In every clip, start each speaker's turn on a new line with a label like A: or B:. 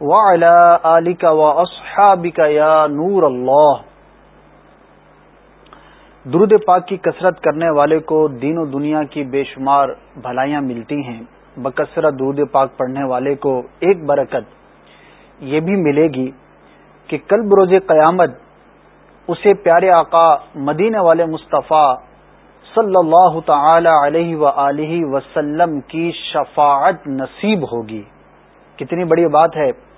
A: وعلى و اصحابك یا نور اللہ۔ درود پاک کی کثرت کرنے والے کو دین و دنیا کی بے شمار بھلائیاں ملتی ہیں۔ بکثرت درود پاک پڑھنے والے کو ایک برکت یہ بھی ملے گی کہ کل بروز قیامت اسے پیارے آقا مدینہ والے مصطفیٰ صلی اللہ تعالی علیہ و وسلم کی شفاعت نصیب ہوگی۔ کتنی بڑی بات ہے۔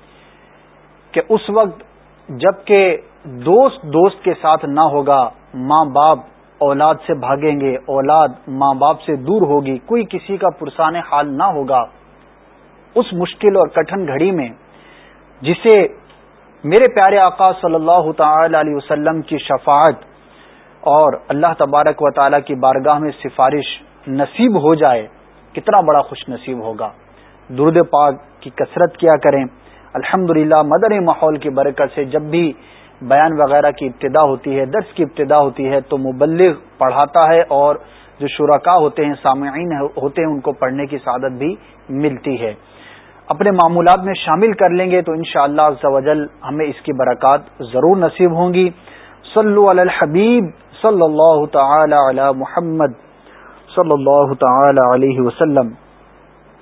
A: کہ اس وقت جبکہ دوست دوست کے ساتھ نہ ہوگا، ماں باپ اولاد سے بھاگیں گے، اولاد ماں باپ سے دور ہوگی، کوئی کسی کا پرسان حال نہ ہوگا۔ اس مشکل اور کٹھن گھڑی میں جسے میرے پیارے آقا صلی اللہ تعالی علیہ وسلم کی شفاعت اور اللہ تبارک و تعالی کی بارگاہ میں سفارش نصیب ہو جائے، کتنا بڑا خوش نصیب ہوگا۔ درد پاک کی کثرت کیا کریں۔ الحمد للہ ماحول کی برکت سے جب بھی بیان وغیرہ کی ابتدا ہوتی ہے، درس کی ابتدا ہوتی ہے تو مبلغ پڑھاتا ہے اور جو شرکا ہوتے ہیں، سامعین ہوتے ہیں، ان کو پڑھنے کی سعادت بھی ملتی ہے۔ اپنے معمولات میں شامل کر لیں گے تو انشاءاللہ شاء اللہ ہمیں اس کی برکات ضرور نصیب ہوں گی۔ صلو علی الحبیب صلی اللہ تعالی علی محمد صلی اللہ تعالی علیہ وسلم۔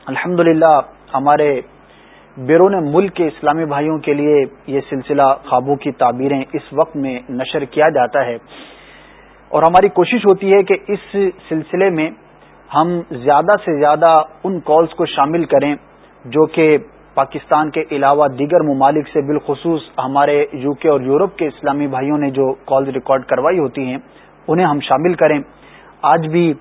A: الحمد ہمارے بیرون ملک کے اسلامی بھائیوں کے لیے یہ سلسلہ خوابوں کی تعبیریں اس وقت میں نشر کیا جاتا ہے۔ اور ہماری کوشش ہوتی ہے کہ اس سلسلے میں ہم زیادہ سے زیادہ ان کالز کو شامل کریں جو کہ پاکستان کے علاوہ دیگر ممالک سے بالخصوص ہمارے یو کے اور یورپ کے اسلامی بھائیوں نے جو کالز ریکارڈ کروائی ہوتی ہیں، انہیں ہم شامل کریں۔ آج بھی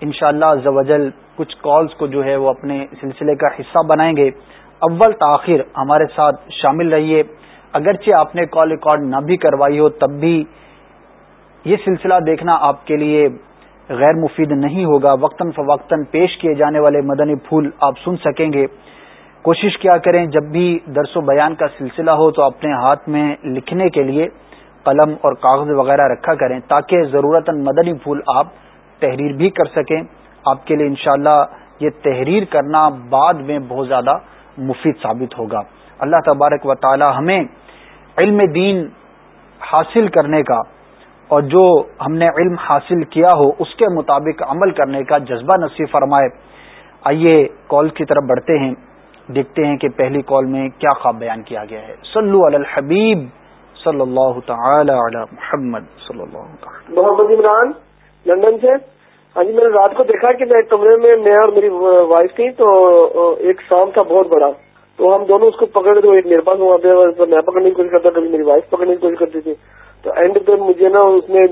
A: انشاءاللہ شاء کچھ کالز کو جو ہے وہ اپنے سلسلے کا حصہ بنائیں گے۔ اول تاخیر ہمارے ساتھ شامل رہیے۔ اگرچہ آپ نے کال ریکارڈ نہ بھی کروائی ہو، تب بھی یہ سلسلہ دیکھنا آپ کے لیے غیر مفید نہیں ہوگا۔ وقتاً فوقتاً پیش کیے جانے والے مدنی پھول آپ سن سکیں گے۔ کوشش کیا کریں، جب بھی درس و بیان کا سلسلہ ہو تو اپنے ہاتھ میں لکھنے کے لیے قلم اور کاغذ وغیرہ رکھا کریں تاکہ ضرورت مدنی پھول آپ تحریر بھی کر سکیں۔ آپ کے لیے انشاءاللہ یہ تحریر کرنا بعد میں بہت زیادہ مفید ثابت ہوگا۔ اللہ تبارک و تعالی ہمیں علم دین حاصل کرنے کا اور جو ہم نے علم حاصل کیا ہو، اس کے مطابق عمل کرنے کا جذبہ نصیب فرمائے۔ آئیے کال کی طرف بڑھتے ہیں، دیکھتے ہیں کہ پہلی کال میں کیا خواب بیان کیا گیا ہے۔ صلو علی الحبیب صلی اللہ تعالی علی محمد صلی اللہ تعالی۔
B: محمد عمران، لندن سے؟ ہاں جی میں نے رات کو دیکھا کہ میں کمرے میں میں اور میری وائف تھی تو ایک شام تھا بہت بڑا۔ تو ہم دونوں اس کو پکڑے تو ایک میرے پاس وہاں پہ میں پکڑنے کی کوشش کرتا، کبھی میری وائف پکڑنے کی کوشش کرتی تھی۔ تو اینڈ پہ مجھے نا اس نے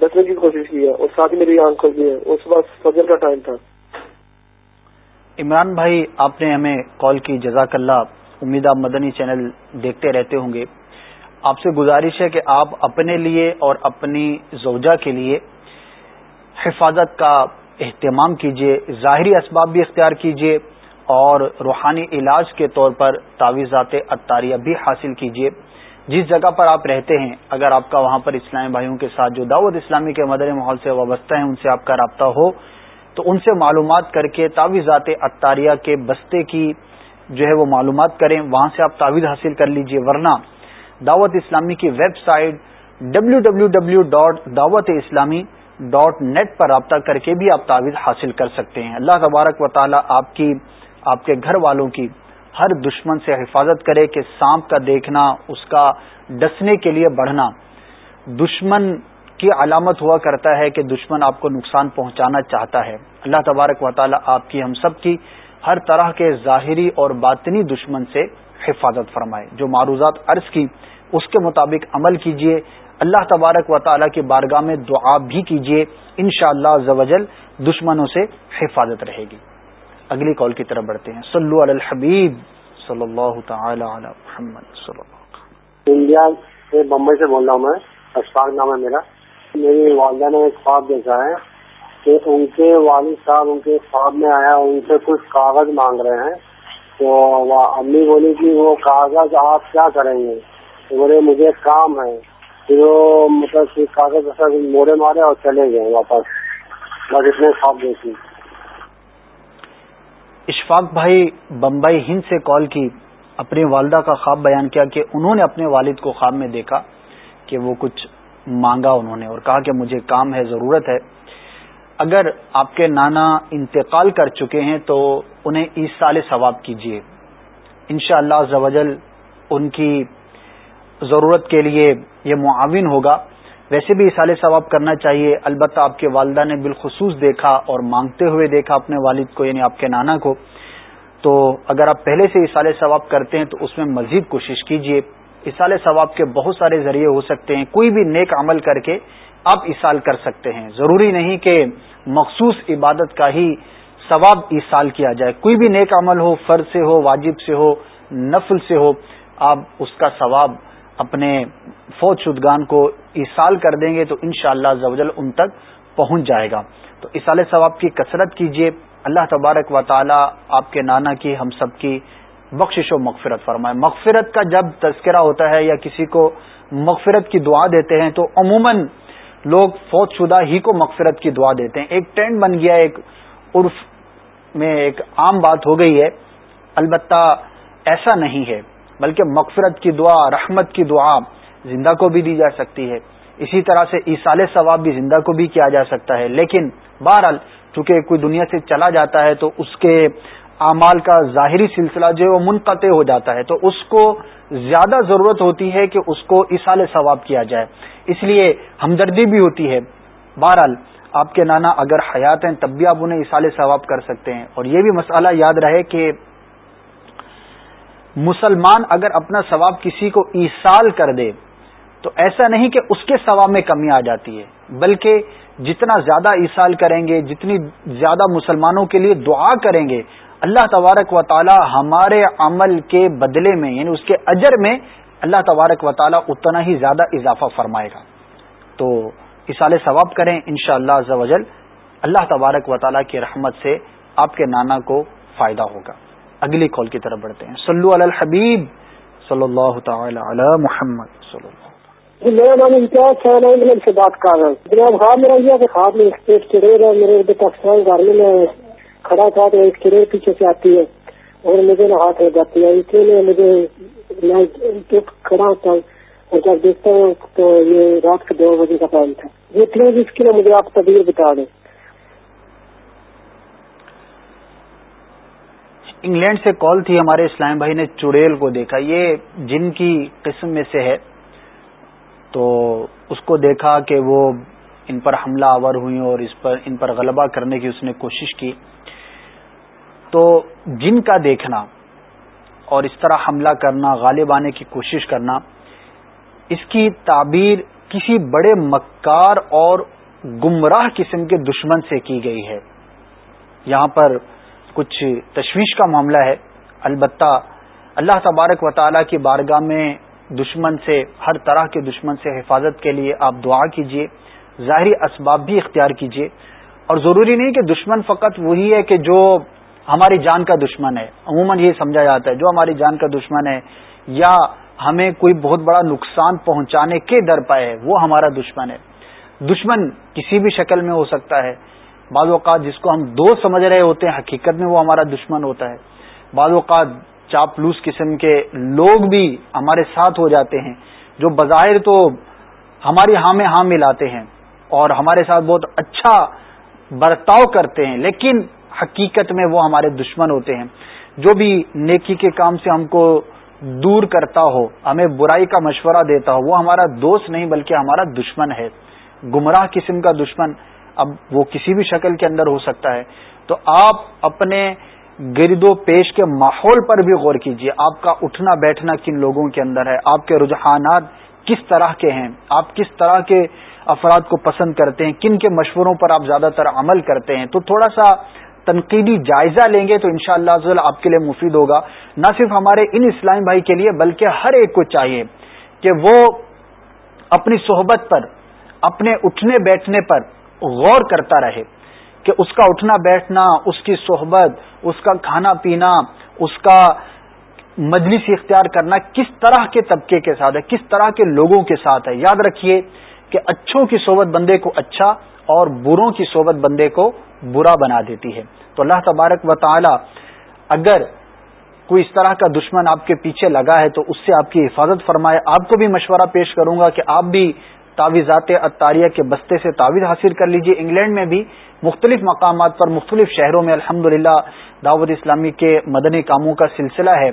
B: ڈسنے کی کوشش کی ہے، اور ساتھ ہی میری آنکھ کھل گئی ہے۔ اس وقت فجر کا ٹائم تھا۔
A: عمران بھائی، آپ نے ہمیں کال کی۔ جزاک اللہ، امید آپ مدنی چینل دیکھتے رہتے ہوں گے۔ آپ سے گزارش ہے کہ آپ اپنے لیے اور اپنی زوجہ کے لیے حفاظت کا اہتمام کیجیے ظاہری اسباب بھی اختیار کیجیے اور روحانی علاج کے طور پر تعویذات اطاریہ بھی حاصل کیجیے جس جگہ پر آپ رہتے ہیں، اگر آپ کا وہاں پر اسلامی بھائیوں کے ساتھ جو دعوت اسلامی کے مدر ماحول سے وابستہ ہیں، ان سے آپ کا رابطہ ہو، تو ان سے معلومات کر کے تعویذات اطاریہ کے بستے کی جو ہے وہ معلومات کریں، وہاں سے آپ تعویذ حاصل کر لیجیے ورنہ دعوت اسلامی کی website W W W dot Dawat Islami dot net پر رابطہ کر کے بھی آپ تعویذ حاصل کر سکتے ہیں۔ اللہ تبارک و تعالیٰ آپ کی، آپ کے گھر والوں کی ہر دشمن سے حفاظت کرے کہ سانپ کا دیکھنا، اس کا ڈسنے کے لیے بڑھنا۔ دشمن کی علامت ہوا کرتا ہے کہ دشمن آپ کو نقصان پہنچانا چاہتا ہے۔ اللہ تبارک و تعالیٰ آپ کی، ہم سب کی ہر طرح کے ظاہری اور باطنی دشمن سے حفاظت فرمائے۔ جو معروضات عرض کی، اس کے مطابق عمل کیجیے اللہ تبارک و تعالیٰ کی بارگاہ میں دعا بھی کیجیے ان شاء اللہ دشمنوں سے حفاظت رہے گی۔ اگلی کال کی طرف بڑھتے ہیں۔ صلو علی الحبیب صلی اللہ تعالی علی محمد، صلی اللہ
C: بمبئی سے بول رہا ہوں میں، اشفاق نام ہے میرا۔ میری والدہ نے ایک خواب دیکھا ہے کہ ان کے والد صاحب ان کے خواب میں آیا، ان سے کچھ کاغذ مانگ رہے ہیں۔ تو امی بولی کہ وہ کاغذ آپ کیا کریں گے؟ بولے، مجھے کام ہے۔ پھر وہ مطلب کاغذ موڑے مارے اور چلے گئے واپس۔ بس اتنے خواب دیکھی
A: اشفاق بھائی، بمبئی ہند سے کال کی۔ اپنی والدہ کا خواب بیان کیا کہ انہوں نے اپنے والد کو خواب میں دیکھا کہ وہ کچھ مانگا انہوں نے اور کہا کہ مجھے کام ہے، ضرورت ہے۔ اگر آپ کے نانا انتقال کر چکے ہیں تو انہیں اس سال ثواب کیجیے ان شاء اللہ ان کی ضرورت کے لیے یہ معاون ہوگا۔ ویسے بھی اصال ثواب کرنا چاہیے۔ البتہ آپ کے والدہ نے بالخصوص دیکھا اور مانگتے ہوئے دیکھا اپنے والد کو یعنی آپ کے نانا کو۔ تو اگر آپ پہلے سے اصال ثواب کرتے ہیں تو اس میں مزید کوشش کیجیے اصال ثواب کے بہت سارے ذریعے ہو سکتے ہیں۔ کوئی بھی نیک عمل کر کے آپ اصال کر سکتے ہیں۔ ضروری نہیں کہ مخصوص عبادت کا ہی ثواب اصال کیا جائے۔ کوئی بھی نیک عمل ہو، فرض سے ہو، واجب سے ہو، نفل سے ہو، آپ اس کا ثواب اپنے فوج شدگان کو اصال کر دیں گے تو ان شاء اللہ ان تک پہنچ جائے گا۔ تو اصال ثواب کی کثرت کیجیے۔ اللہ تبارک و تعالی آپ کے نانا کی، ہم سب کی بخشش و مغفرت فرمائے۔ مغفرت کا جب تذکرہ ہوتا ہے یا کسی کو مغفرت کی دعا دیتے ہیں تو عموماً لوگ فوت شدہ ہی کو مغفرت کی دعا دیتے ہیں۔ ایک ٹرینڈ بن گیا، ایک عرف میں ایک عام بات ہو گئی ہے۔ البتہ ایسا نہیں ہے۔ بلکہ مغفرت کی دعا، رحمت کی دعا زندہ کو بھی دی جا سکتی ہے۔ اسی طرح سے ایسال ثواب بھی زندہ کو بھی کیا جا سکتا ہے۔ لیکن بہرحال چونکہ کوئی دنیا سے چلا جاتا ہے تو اس کے اعمال کا ظاہری سلسلہ جو ہے وہ منقطع ہو جاتا ہے۔ تو اس کو زیادہ ضرورت ہوتی ہے کہ اس کو اصال ثواب کیا جائے۔ اس لیے ہمدردی بھی ہوتی ہے۔ بہرحال آپ کے نانا اگر حیات ہیں تب بھی آپ انہیں اصال ثواب کر سکتے ہیں۔ اور یہ بھی مسئلہ یاد رہے کہ مسلمان اگر اپنا ثواب کسی کو ایسال کر دے، تو ایسا نہیں کہ اس کے ثواب میں کمی آ جاتی ہے، بلکہ جتنا زیادہ ایسال کریں گے، جتنی زیادہ مسلمانوں کے لیے دعا کریں گے، اللہ تبارک و تعالی ہمارے عمل کے بدلے میں یعنی اس کے اجر میں، اللہ تبارک و تعالی اتنا ہی زیادہ اضافہ فرمائے گا۔ تو اصال ثواب کریں ان شاء اللہ اللہ تبارک و تعالیٰ کی رحمت سے آپ کے نانا کو فائدہ ہوگا۔ اگلی کال کی طرف بڑھتے ہیں۔ صلو علی الحبیب صلی اللہ تعالی علی محمد صلی اللہ
D: میرا نام امتیاز ہے سے بات کر رہا ہوں۔ جناب خواب میرا یہ کہ خواب میں ایک چڑیر ہے، میرے گھر میں میں کھڑا تھا تو ایک چڑیر پیچھے سے آتی ہے اور مجھے نہ ہاتھ ہو جاتی ہے۔ اس لیے مجھے میں کھڑا ہوتا ہوں اور جب دیکھتا ہوں تو یہ رات کے دو بجے کا ٹائم تھا۔ یہ پلیز اس کے لیے مجھے آپ تبھی بتا دیں۔
A: انگلینڈ سے کال تھی، ہمارے اسلام بھائی نے چڑیل کو دیکھا۔ یہ جن کی قسم میں سے ہے۔ تو اس کو دیکھا کہ وہ ان پر حملہ آور ہوئی اور اس پر ان پر غلبہ کرنے کی اس نے کوشش کی۔ تو جن کا دیکھنا اور اس طرح حملہ کرنا، غالب آنے کی کوشش کرنا، اس کی تعبیر کسی بڑے مکار اور گمراہ قسم کے دشمن سے کی گئی ہے۔ یہاں پر کچھ تشویش کا معاملہ ہے۔ البتہ اللہ تبارک و تعالیٰ کی بارگاہ میں دشمن سے، ہر طرح کے دشمن سے حفاظت کے لیے آپ دعا کیجیے ظاہری اسباب بھی اختیار کیجیے اور ضروری نہیں کہ دشمن فقط وہی ہے کہ جو ہماری جان کا دشمن ہے، عموماً یہ سمجھا جاتا ہے، جو ہماری جان کا دشمن ہے یا ہمیں کوئی بہت بڑا نقصان پہنچانے کے در پائے وہ ہمارا دشمن ہے۔ دشمن کسی بھی شکل میں ہو سکتا ہے۔ بعض اوقات جس کو ہم دوست سمجھ رہے ہوتے ہیں، حقیقت میں وہ ہمارا دشمن ہوتا ہے۔ بعض اوقات چاپلوس قسم کے لوگ بھی ہمارے ساتھ ہو جاتے ہیں، جو بظاہر تو ہماری ہاں میں ہاں ملاتے ہیں اور ہمارے ساتھ بہت اچھا برتاؤ کرتے ہیں، لیکن حقیقت میں وہ ہمارے دشمن ہوتے ہیں۔ جو بھی نیکی کے کام سے ہم کو دور کرتا ہو، ہمیں برائی کا مشورہ دیتا ہو، وہ ہمارا دوست نہیں بلکہ ہمارا دشمن ہے۔ گمراہ قسم کا دشمن اب وہ کسی بھی شکل کے اندر ہو سکتا ہے، تو آپ اپنے گرد و پیش کے ماحول پر بھی غور کیجیے آپ کا اٹھنا بیٹھنا کن لوگوں کے اندر ہے؟ آپ کے رجحانات کس طرح کے ہیں؟ آپ کس طرح کے افراد کو پسند کرتے ہیں؟ کن کے مشوروں پر آپ زیادہ تر عمل کرتے ہیں؟ تو تھوڑا سا تنقیدی جائزہ لیں گے تو ان شاء اللہ آپ کے لیے مفید ہوگا۔ نہ صرف ہمارے ان اسلام بھائی کے لیے بلکہ ہر ایک کو چاہیے کہ وہ اپنی صحبت پر، اپنے اٹھنے بیٹھنے پر غور کرتا رہے کہ اس کا اٹھنا بیٹھنا، اس کی صحبت، اس کا کھانا پینا، اس کا مجلس اختیار کرنا کس طرح کے طبقے کے ساتھ ہے، کس طرح کے لوگوں کے ساتھ ہے؟ یاد رکھیے کہ اچھوں کی صحبت بندے کو اچھا اور بروں کی صحبت بندے کو برا بنا دیتی ہے۔ تو اللہ تبارک و تعالی اگر کوئی اس طرح کا دشمن آپ کے پیچھے لگا ہے تو اس سے آپ کی حفاظت فرمائے۔ آپ کو بھی مشورہ پیش کروں گا کہ آپ بھی تعویذات اطاریہ کے بستے سے تعویذ حاصل کر لیجیے۔ انگلینڈ میں بھی مختلف مقامات پر مختلف شہروں میں الحمد دعوت اسلامی کے مدنی کاموں کا سلسلہ ہے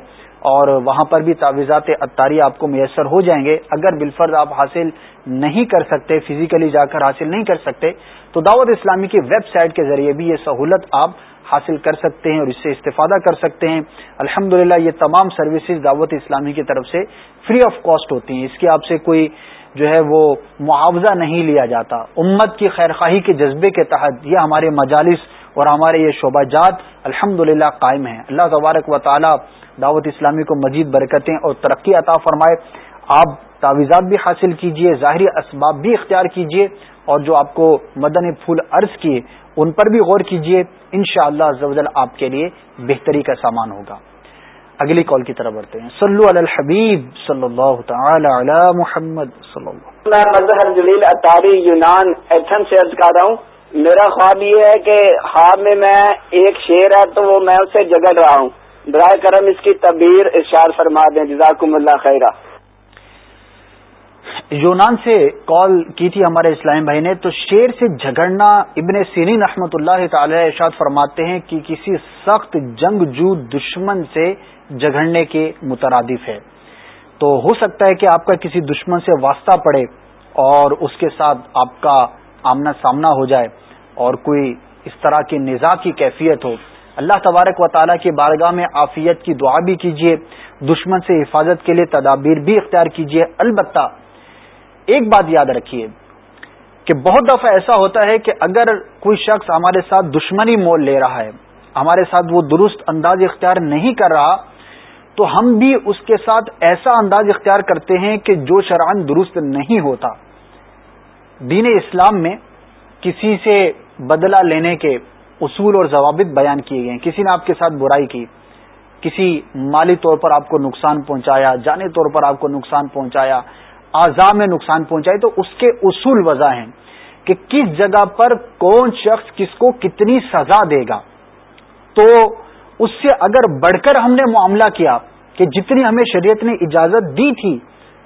A: اور وہاں پر بھی تعویذات اطاری آپ کو میسر ہو جائیں گے۔ اگر بالفرض آپ حاصل نہیں کر سکتے، فزیکلی جا کر حاصل نہیں کر سکتے، تو دعوت اسلامی کی ویب سائٹ کے ذریعے بھی یہ سہولت آپ حاصل کر سکتے ہیں اور اس سے استفادہ کر سکتے ہیں۔ الحمد یہ تمام سروسز دعوت اسلامی کی طرف سے فری آف کاسٹ ہوتی ہیں۔ اس کی آپ سے کوئی جو ہے وہ معاوضہ نہیں لیا جاتا۔ امت کی خیرخواہی کے جذبے کے تحت یہ ہمارے مجالس اور ہمارے یہ شعبہ جات الحمد قائم ہیں۔ اللہ تبارک و تعالی دعوت اسلامی کو مزید برکتیں اور ترقی عطا فرمائے۔ آپ تعویذات بھی حاصل کیجیے، ظاہری اسباب بھی اختیار کیجیے اور جو آپ کو مدن پھول عرض کیے، ان پر بھی غور کیجیے۔ ان شاء اللہ آپ کے لیے بہتری کا سامان ہوگا۔ اگلی کال کی طرف بڑھتے ہیں۔ صلو علی الحبیب صلی اللہ تعالی علی محمد صلی اللہ
E: میں مظہر جلیل اطاری یونان ایتھن سے عرض کر رہا ہوں میرا خواب یہ ہے کہ خواب میں میں ایک شیر ہے تو وہ میں اسے جگڑ رہا ہوں۔ برائے کرم اس کی تبیر اشار فرما دیں۔ جزاکم اللہ خیرہ۔
A: یونان سے کال کی تھی ہمارے اسلام بھائی نے تو شیر سے جھگڑنا ابن سیرین رحمۃ اللہ تعالی ارشاد فرماتے ہیں کہ کسی سخت جنگ جو دشمن سے جھگڑنے کے مترادف ہے۔ تو ہو سکتا ہے کہ آپ کا کسی دشمن سے واسطہ پڑے اور اس کے ساتھ آپ کا آمنا سامنا ہو جائے اور کوئی اس طرح کی نظا کی کیفیت ہو۔ اللہ تبارک و تعالیٰ کی بارگاہ میں عافیت کی دعا بھی کیجیے دشمن سے حفاظت کے لیے تدابیر بھی اختیار کیجیے البتہ ایک بات یاد رکھیے کہ بہت دفعہ ایسا ہوتا ہے کہ اگر کوئی شخص ہمارے ساتھ دشمنی مول لے رہا ہے، ہمارے ساتھ وہ درست انداز اختیار نہیں کر رہا تو ہم بھی اس کے ساتھ ایسا انداز اختیار کرتے ہیں کہ جو شرعن درست نہیں ہوتا۔ دین اسلام میں کسی سے بدلہ لینے کے اصول اور ضوابط بیان کیے گئے ہیں۔ کسی نے آپ کے ساتھ برائی کی، کسی مالی طور پر آپ کو نقصان پہنچایا، جانے طور پر آپ کو نقصان پہنچایا اعضاء میں نقصان پہنچائے تو اس کے اصول وضع ہیں کہ کس جگہ پر کون شخص کس کو کتنی سزا دے گا۔ تو اس سے اگر بڑھ کر ہم نے معاملہ کیا کہ جتنی ہمیں شریعت نے اجازت دی تھی،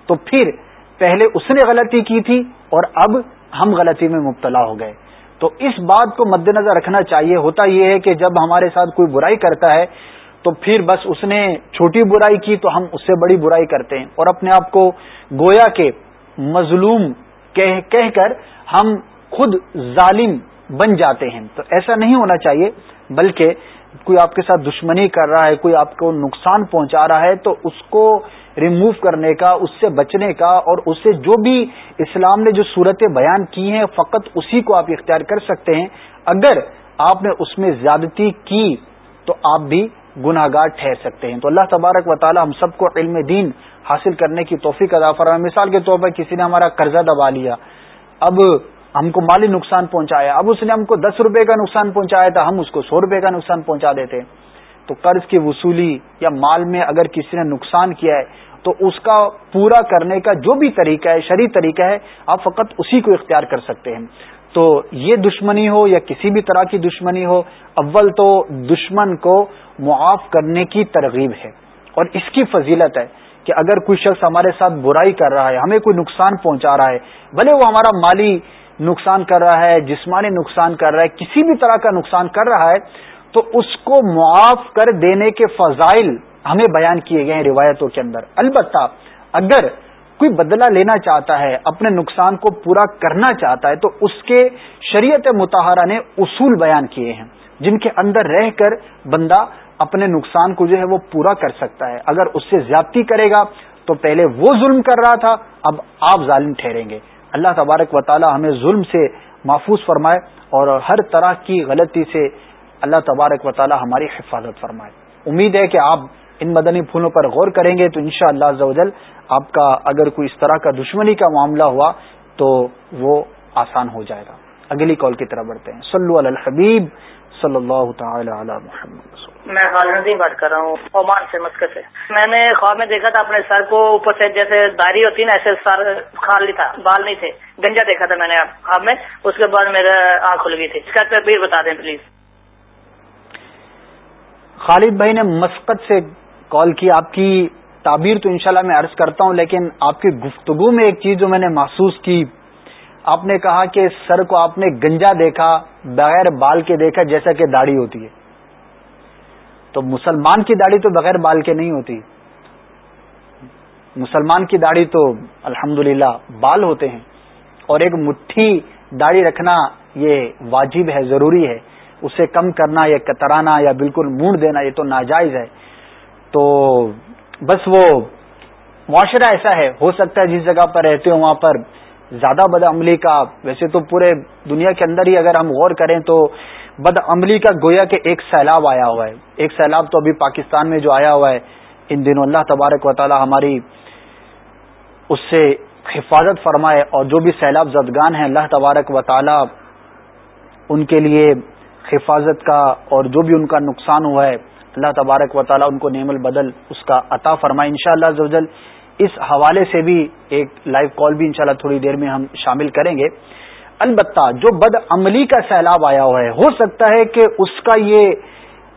A: تو پھر پہلے اس نے غلطی کی تھی اور اب ہم غلطی میں مبتلا ہو گئے۔ تو اس بات کو مد نظر رکھنا چاہیے۔ ہوتا یہ ہے کہ جب ہمارے ساتھ کوئی برائی کرتا ہے، تو پھر بس اس نے چھوٹی برائی کی تو ہم اس سے بڑی برائی کرتے ہیں۔ اور اپنے آپ کو گویا کے مظلوم کہہ کہہ کر ہم خود ظالم بن جاتے ہیں۔ تو ایسا نہیں ہونا چاہیے، بلکہ کوئی آپ کے ساتھ دشمنی کر رہا ہے، کوئی آپ کو نقصان پہنچا رہا ہے، تو اس کو ریموو کرنے کا، اس سے بچنے کا اور اس سے جو بھی اسلام نے جو صورتیں بیان کی ہیں، فقط اسی کو آپ اختیار کر سکتے ہیں۔ اگر آپ نے اس میں زیادتی کی، تو آپ بھی گناہ گار ٹھہر سکتے ہیں۔ تو اللہ تبارک و تعالی ہم سب کو علم دین حاصل کرنے کی توفیق ادا فرمائے۔ مثال کے طور پر کسی نے ہمارا قرضہ دبا لیا۔ اب ہم کو مالی نقصان پہنچایا۔ اب اس نے ہم کو دس روپے کا نقصان پہنچایا تھا، ہم اس کو سو روپے کا نقصان پہنچا دیتے۔ تو قرض کی وصولی یا مال میں اگر کسی نے نقصان کیا ہے، تو اس کا پورا کرنے کا جو بھی طریقہ ہے، شرعی طریقہ ہے، آپ فقط اسی کو اختیار کر سکتے ہیں۔ تو یہ دشمنی ہو یا کسی بھی طرح کی دشمنی ہو، اول تو دشمن کو معاف کرنے کی ترغیب ہے۔ اور اس کی فضیلت ہے کہ اگر کوئی شخص ہمارے ساتھ برائی کر رہا ہے، ہمیں کوئی نقصان پہنچا رہا ہے، بھلے وہ ہمارا مالی نقصان کر رہا ہے، جسمانی نقصان کر رہا ہے، کسی بھی طرح کا نقصان کر رہا ہے، تو اس کو معاف کر دینے کے فضائل ہمیں بیان کیے گئے ہیں روایتوں کے اندر۔ البتہ اگر کوئی بدلہ لینا چاہتا ہے، اپنے نقصان کو پورا کرنا چاہتا ہے، تو اس کے شریعت متحرہ نے اصول بیان کیے ہیں۔ جن کے اندر رہ کر بندہ اپنے نقصان کو جو ہے وہ پورا کر سکتا ہے۔ اگر اس سے زیادتی کرے گا، تو پہلے وہ ظلم کر رہا تھا، اب آپ ظالم ٹھہریں گے۔ اللہ تبارک و تعالی ہمیں ظلم سے محفوظ فرمائے اور ہر طرح کی غلطی سے اللہ تبارک و تعالی ہماری حفاظت فرمائے۔ امید ہے کہ آپ ان مدنی پھولوں پر غور کریں گے تو انشاءاللہ شاء اللہ آپ کا اگر کوئی اس طرح کا دشمنی کا معاملہ ہوا تو وہ آسان ہو جائے گا۔ اگلی کال کی طرف بڑھتے ہیں۔ صلو علی الحبیب صلی اللہ تعالی علی محمد
F: میں خالدین بات کر رہا ہوں عمان سے، مسکت سے۔ میں نے خواب میں دیکھا تھا، اپنے سر کو اوپر سے جیسے داری ہوتی نا، ایسے سر خالی تھا، بال نہیں تھے۔ گنجا دیکھا تھا میں نے خواب میں۔ اس کے بعد میرا آنکھ کھل گئی تھی۔ اس کا تبیر بتا دیں، پلیز۔
A: خالد بھائی نے مسقط سے کال کی۔ آپ کی تعبیر تو انشاءاللہ میں عرض کرتا ہوں، لیکن آپ کی گفتگو میں ایک چیز جو میں نے محسوس کی۔ آپ نے کہا کہ سر کو آپ نے گنجا دیکھا، بغیر بال کے دیکھا، جیسا کہ داڑھی ہوتی ہے۔ تو مسلمان کی داڑھی تو بغیر بال کے نہیں ہوتی۔ مسلمان کی داڑھی تو الحمد بال ہوتے ہیں۔ اور ایک مٹھی داڑھی رکھنا یہ واجب ہے، ضروری ہے۔ اسے کم کرنا یا کترانا یا بالکل مونڈ دینا یہ تو ناجائز ہے۔ تو بس وہ معاشرہ ایسا ہے، ہو سکتا ہے جس جگہ پر رہتے ہو، وہاں پر زیادہ بد عملی کا، ویسے تو پورے دنیا کے اندر ہی اگر ہم غور کریں تو بد عملی کا گویا کہ ایک سیلاب آیا ہوا ہے۔ ایک سیلاب تو ابھی پاکستان میں جو آیا ہوا ہے، ان دنوں اللہ تبارک و تعالی ہماری اس سے حفاظت فرمائے اور جو بھی سیلاب زدگان ہیں، اللہ تبارک و تعالی ان کے لیے حفاظت کا اور جو بھی ان کا نقصان ہوا ہے، اللہ تبارک و تعالی ان کو نعم البدل اس کا عطا فرمائے۔ ان شاء اللہ اس حوالے سے بھی ایک لائیو کال بھی انشاءاللہ تھوڑی دیر میں ہم شامل کریں گے۔ البتہ جو بد عملی کا سیلاب آیا ہوا ہے، ہو سکتا ہے کہ اس کا یہ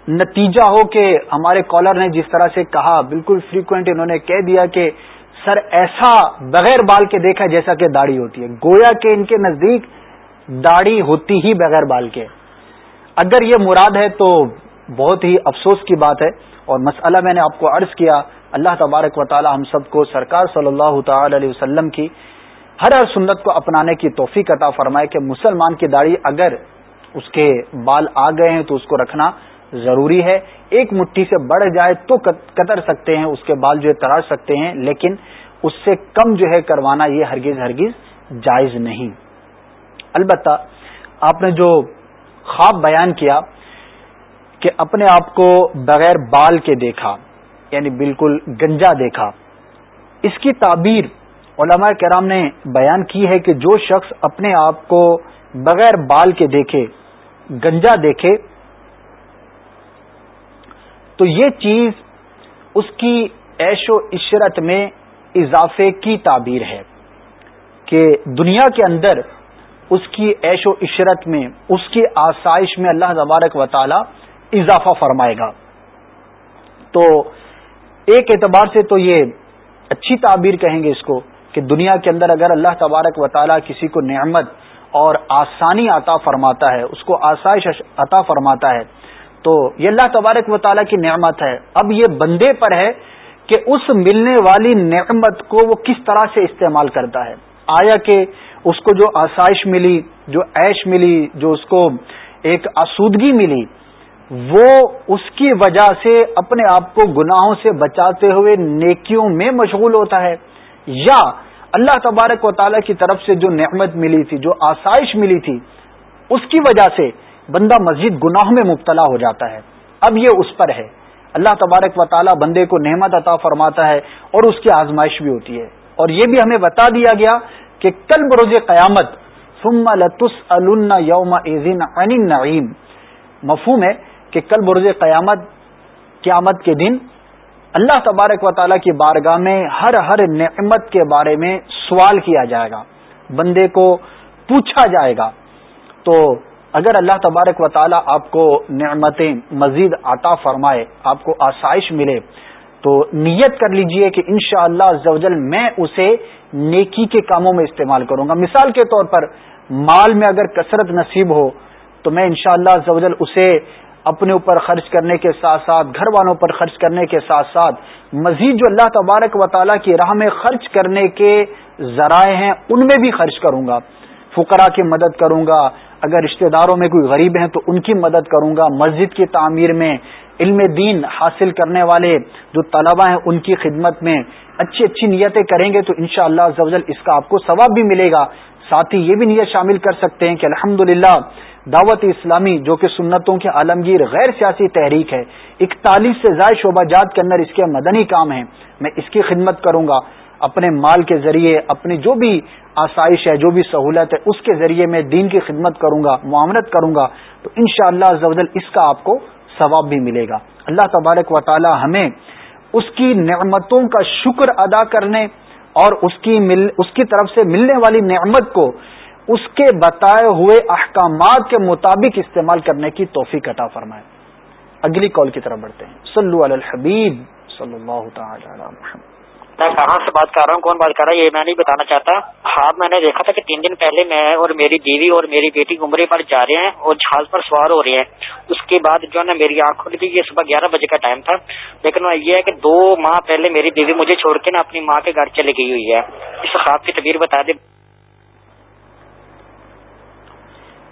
A: نتیجہ ہو کہ ہمارے کالر نے جس طرح سے کہا، بالکل فریکوینٹ انہوں نے کہہ دیا کہ سر ایسا بغیر بال کے دیکھا جیسا کہ داڑھی ہوتی ہے۔ گویا کہ ان کے نزدیک داڑھی ہوتی ہی بغیر بال کے۔ اگر یہ مراد ہے تو بہت ہی افسوس کی بات ہے۔ اور مسئلہ میں نے آپ کو عرض کیا، اللہ تبارک و تعالی ہم سب کو سرکار صلی اللہ تعالی علیہ وسلم کی ہر ہر سنت کو اپنانے کی توفیق عطا فرمائے کہ مسلمان کی داڑھی اگر اس کے بال آ گئے ہیں تو اس کو رکھنا ضروری ہے۔ ایک مٹھی سے بڑھ جائے تو قطر سکتے ہیں، اس کے بال جو ہے تراش سکتے ہیں، لیکن اس سے کم جو ہے کروانا یہ ہرگز ہرگز جائز نہیں۔ البتہ آپ نے جو خواب بیان کیا کہ اپنے آپ کو بغیر بال کے دیکھا یعنی بالکل گنجا دیکھا، اس کی تعبیر علماء کرام نے بیان کی ہے کہ جو شخص اپنے آپ کو بغیر بال کے دیکھے، گنجا دیکھے، تو یہ چیز اس کی عیش و عشرت میں اضافے کی تعبیر ہے کہ دنیا کے اندر اس کی عیش و عشرت میں، اس کی آسائش میں اللہ تبارک و تعالی اضافہ فرمائے گا۔ تو ایک اعتبار سے تو یہ اچھی تعبیر کہیں گے اس کو کہ دنیا کے اندر اگر اللہ تبارک و تعالیٰ کسی کو نعمت اور آسانی عطا فرماتا ہے، اس کو آسائش عطا فرماتا ہے، تو یہ اللہ تبارک و تعالیٰ کی نعمت ہے۔ اب یہ بندے پر ہے کہ اس ملنے والی نعمت کو وہ کس طرح سے استعمال کرتا ہے۔ آیا کہ اس کو جو آسائش ملی، جو عیش ملی، جو اس کو ایک آسودگی ملی، وہ اس کی وجہ سے اپنے آپ کو گناہوں سے بچاتے ہوئے نیکیوں میں مشغول ہوتا ہے۔ یا اللہ تبارک و تعالیٰ کی طرف سے جو نعمت ملی تھی، جو آسائش ملی تھی، اس کی وجہ سے بندہ مزید گناہ میں مبتلا ہو جاتا ہے۔ اب یہ اس پر ہے۔ اللہ تبارک و تعالیٰ بندے کو نعمت عطا فرماتا ہے اور اس کی آزمائش بھی ہوتی ہے۔ اور یہ بھی ہمیں بتا دیا گیا کہ کل بروز قیامت، ثم لتس یوم نعیم مفہوم ہے کہ کل بروز قیامت قیامت کے دن اللہ تبارک و تعالیٰ کی بارگاہ میں ہر ہر نعمت کے بارے میں سوال کیا جائے گا، بندے کو پوچھا جائے گا۔ تو اگر اللہ تبارک و تعالیٰ آپ کو نعمتیں مزید عطا فرمائے، آپ کو آسائش ملے، تو نیت کر لیجیے کہ انشاءاللہ شاء اللہ میں اسے نیکی کے کاموں میں استعمال کروں گا۔ مثال کے طور پر، مال میں اگر کثرت نصیب ہو، تو میں انشاءاللہ شاء اللہ اسے اپنے اوپر خرچ کرنے کے ساتھ ساتھ، گھر والوں پر خرچ کرنے کے ساتھ ساتھ مزید جو اللہ تبارک و تعالیٰ کی راہ میں خرچ کرنے کے ذرائع ہیں، ان میں بھی خرچ کروں گا۔ فقرا کی مدد کروں گا۔ اگر رشتہ داروں میں کوئی غریب ہیں تو ان کی مدد کروں گا۔ مسجد کی تعمیر میں علم دین حاصل کرنے والے جو طلبا ہیں، ان کی خدمت میں اچھی اچھی نیتیں کریں گے تو انشاءاللہ شاء اللہ اس کا آپ کو ثواب بھی ملے گا۔ ساتھ ہی یہ بھی نیت شامل کر سکتے ہیں کہ الحمد دعوت اسلامی جو کہ سنتوں کے عالمگیر غیر سیاسی تحریک ہے، اکتالیس سے زائد شعبہ جات کے اندر اس کے مدنی کام ہیں۔ میں اس کی خدمت کروں گا۔ اپنے مال کے ذریعے، اپنی جو بھی آسائش ہے، جو بھی سہولت ہے، اس کے ذریعے میں دین کی خدمت کروں گا معاملت کروں گا۔ تو ان شاء اللہ اس کا آپ کو ثواب بھی ملے گا۔ اللہ تبارک و تعالی ہمیں اس کی نعمتوں کا شکر ادا کرنے اور اس کی مل، اس کی طرف سے ملنے والی نعمت کو اس کے بتائے ہوئے احکامات کے مطابق استعمال کرنے کی توفیق عطا فرمائے۔ اگلی کال کی طرف بڑھتے ہیں۔ صلو علی الحبیب صلی اللہ تعالی علی محمد۔
G: میں کہاں سے بات کر رہا ہوں، کون بات کر رہا ہے؟ یہ میں نہیں بتانا چاہتا۔ ہاں میں نے دیکھا تھا کہ تین دن پہلے میں اور میری بیوی اور میری بیٹی عمرے پر جا رہے ہیں اور جہاز پر سوار ہو رہے ہیں۔ اس کے بعد جو ہے نا، میری آنکھ کھلی تھی، یہ صبح گیارہ بجے کا ٹائم تھا۔ لیکن یہ ہے کہ دو ماہ پہلے میری بیوی مجھے چھوڑ کے نا اپنی ماں کے گھر چلی گئی ہوئی ہے۔ اس خواب کی تبیر بتا دیں۔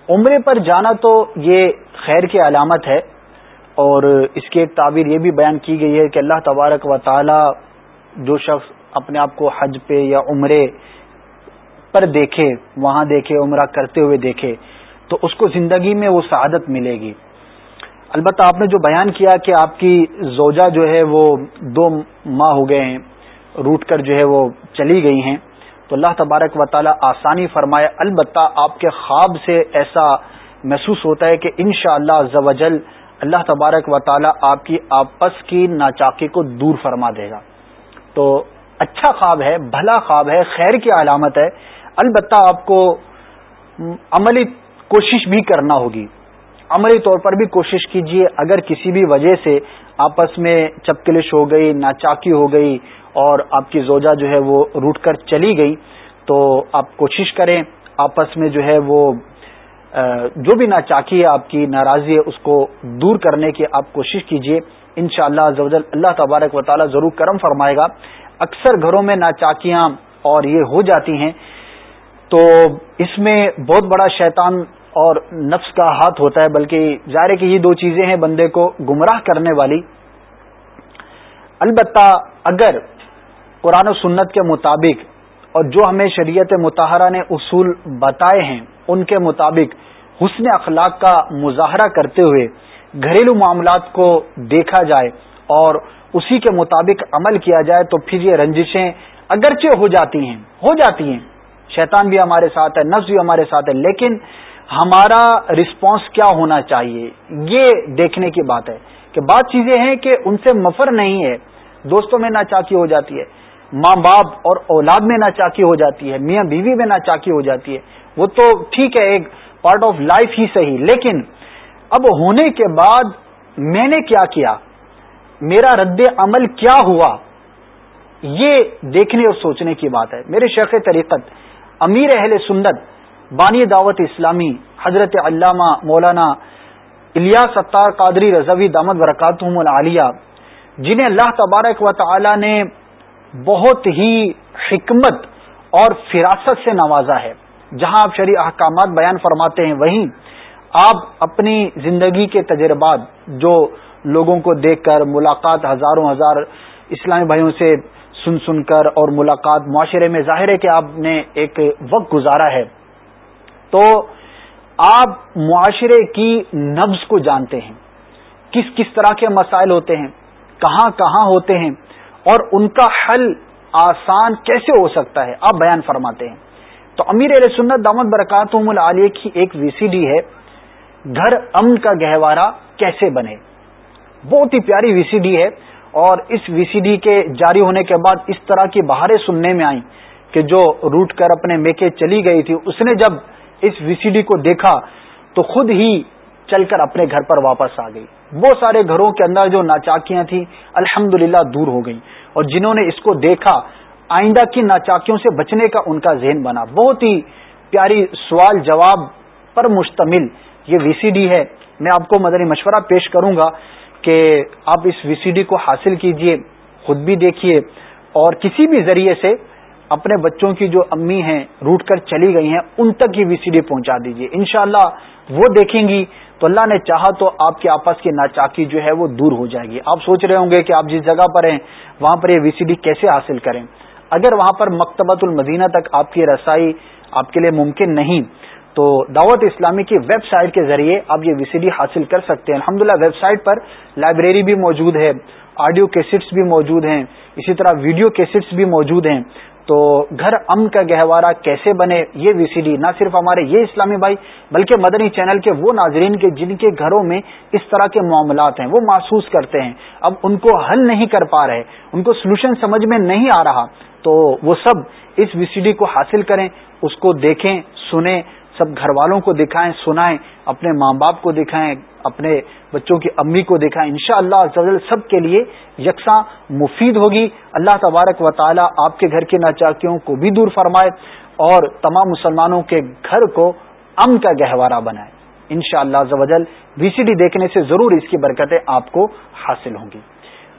A: عمرے پر جانا تو یہ خیر کی علامت ہے اور اس کی ایک تعبیر یہ بھی بیان کی گئی ہے کہ اللہ تبارک و تعالی جو شخص اپنے آپ کو حج پہ یا عمرے پر دیکھے، وہاں دیکھے، عمرہ کرتے ہوئے دیکھے، تو اس کو زندگی میں وہ سعادت ملے گی۔ البتہ آپ نے جو بیان کیا کہ آپ کی زوجہ جو ہے وہ دو ماہ ہو گئے ہیں، روٹ کر جو ہے وہ چلی گئی ہیں تو اللہ تبارک و تعالی آسانی فرمائے، البتہ آپ کے خواب سے ایسا محسوس ہوتا ہے کہ ان شاء اللہ اللہ تبارک و تعالی آپ کی آپس کی ناچاکی کو دور فرما دے گا۔ تو اچھا خواب ہے، بھلا خواب ہے، خیر کی علامت ہے۔ البتہ آپ کو عملی کوشش بھی کرنا ہوگی۔ عملی طور پر بھی کوشش کیجیے اگر کسی بھی وجہ سے آپس میں چپکلش ہو گئی، ناچاکی ہو گئی اور آپ کی زوجہ جو ہے وہ روٹ کر چلی گئی، تو آپ کوشش کریں آپس میں جو ہے وہ جو بھی ناچاکی ہے، آپ کی ناراضی ہے، اس کو دور کرنے کی آپ کوشش کیجیے ان شاء اللہ اللہ تبارک و تعالیٰ ضرور کرم فرمائے گا۔ اکثر گھروں میں ناچاکیاں اور یہ ہو جاتی ہیں، تو اس میں بہت بڑا شیطان اور نفس کا ہاتھ ہوتا ہے، بلکہ ظاہر کہ یہ دو چیزیں ہیں بندے کو گمراہ کرنے والی۔ البتہ اگر قرآن و سنت کے مطابق اور جو ہمیں شریعت متحرہ نے اصول بتائے ہیں، ان کے مطابق حسن اخلاق کا مظاہرہ کرتے ہوئے گھریلو معاملات کو دیکھا جائے اور اسی کے مطابق عمل کیا جائے تو پھر یہ رنجشیں اگرچہ ہو جاتی ہیں، ہو جاتی ہیں۔ شیطان بھی ہمارے ساتھ ہے، نفس بھی ہمارے ساتھ ہے، لیکن ہمارا رسپانس کیا ہونا چاہیے؟ یہ دیکھنے کی بات ہے کہ بات چیزیں ہیں کہ ان سے مفر نہیں ہے، دوستوں میں ناچاکی ہو جاتی ہے۔ ماں باپ اور اولاد میں ناچاکی ہو جاتی ہے، میاں بیوی میں ناچاکی ہو جاتی ہے۔ وہ تو ٹھیک ہے، ایک پارٹ آف لائف ہی صحیح، لیکن اب ہونے کے بعد میں نے کیا کیا؟ میرا رد عمل کیا ہوا؟ یہ دیکھنے اور سوچنے کی بات ہے۔ میرے شیخ طریقت، امیر اہل سنت، بانی دعوت اسلامی، حضرت علامہ مولانا الیا ستار قادری رضوی دامد برکاتہم العالیہ، جنہیں اللہ تبارک و تعالی نے بہت ہی حکمت اور فراست سے نوازا ہے۔ جہاں آپ شرع احکامات بیان فرماتے ہیں، وہیں آپ اپنی زندگی کے تجربات جو لوگوں کو دیکھ کر ملاقات ہزاروں ہزار اسلامی بھائیوں سے سن سن کر اور ملاقات معاشرے میں ظاہر ہے کہ آپ نے ایک وقت گزارا ہے۔ تو آپ معاشرے کی نبز کو جانتے ہیں۔ کس کس طرح کے مسائل ہوتے ہیں؟ کہاں کہاں ہوتے ہیں؟ اور ان کا حل آسان کیسے ہو سکتا ہے؟ آپ بیان فرماتے ہیں۔ تو امیر علیہ سنت دامت برکات العالیہ کی ایک وی سی ڈی ہے۔ گھر امن کا گہوارہ کیسے بنے؟ بہت ہی پیاری وی سی ڈی ہے۔ اور اس وی سی ڈی کے جاری ہونے کے بعد اس طرح کی بہاریں سننے میں آئیں کہ جو روٹ کر اپنے میکے چلی گئی تھی۔ اس نے جب اس وی سی ڈی کو دیکھا تو خود ہی چل کر اپنے گھر پر واپس آ گئی۔ بہت سارے گھروں کے اندر جو ناچاکیاں تھیں الحمد دور ہو گئیں۔ اور جنہوں نے اس کو دیکھا، آئندہ کی ناچاکیوں سے بچنے کا ان کا ذہن بنا۔ بہت ہی پیاری سوال جواب پر مشتمل یہ وی سی ڈی ہے۔ میں آپ کو مدنی مشورہ پیش کروں گا کہ آپ اس وی سی ڈی کو حاصل کیجیے، خود بھی دیکھیے اور کسی بھی ذریعے سے اپنے بچوں کی جو امی ہیں، روٹ کر چلی گئی ہیں، ان تک یہ وی سی ڈی پہنچا دیجیے انشاءاللہ وہ دیکھیں گی تو اللہ نے چاہا تو آپ کے آپس کی ناچاکی جو ہے وہ دور ہو جائے گی۔ آپ سوچ رہے ہوں گے کہ آپ جس جگہ پر ہیں، وہاں پر یہ وی سی ڈی کیسے حاصل کریں۔ اگر وہاں پر مکتبۃ المدینہ تک آپ کی رسائی آپ کے لیے ممکن نہیں، تو دعوت اسلامی کی ویب سائٹ کے ذریعے آپ یہ وی سی ڈی حاصل کر سکتے ہیں۔ الحمد ویب سائٹ پر لائبریری بھی موجود ہے، آڈیو کیسٹس بھی موجود ہیں، اسی طرح ویڈیو کیسٹس بھی موجود ہیں۔ تو گھر امن کا گہوارہ کیسے بنے یہ وی سی ڈی، نہ صرف ہمارے یہ اسلامی بھائی، بلکہ مدنی چینل کے وہ ناظرین کے جن کے گھروں میں اس طرح کے معاملات ہیں، وہ محسوس کرتے ہیں۔ اب ان کو حل نہیں کر پا رہے، ان کو سولوشن سمجھ میں نہیں آ رہا۔ تو وہ سب اس وی سی ڈی کو حاصل کریں، اس کو دیکھیں، سنیں سب گھر والوں کو دکھائیں، سنائیں، اپنے ماں باپ کو دکھائیں، اپنے بچوں کی امی کو دکھائیں۔ ان شاء اللہ سب کے لیے یکساں مفید ہوگی۔ اللہ تبارک و تعالی آپ کے گھر کی ناچاکیوں کو بھی دور فرمائے اور تمام مسلمانوں کے گھر کو ام کا گہوارہ بنائے۔ ان شاء اللہ وی سی ڈی دیکھنے سے ضرور اس کی برکتیں آپ کو حاصل ہوں گی۔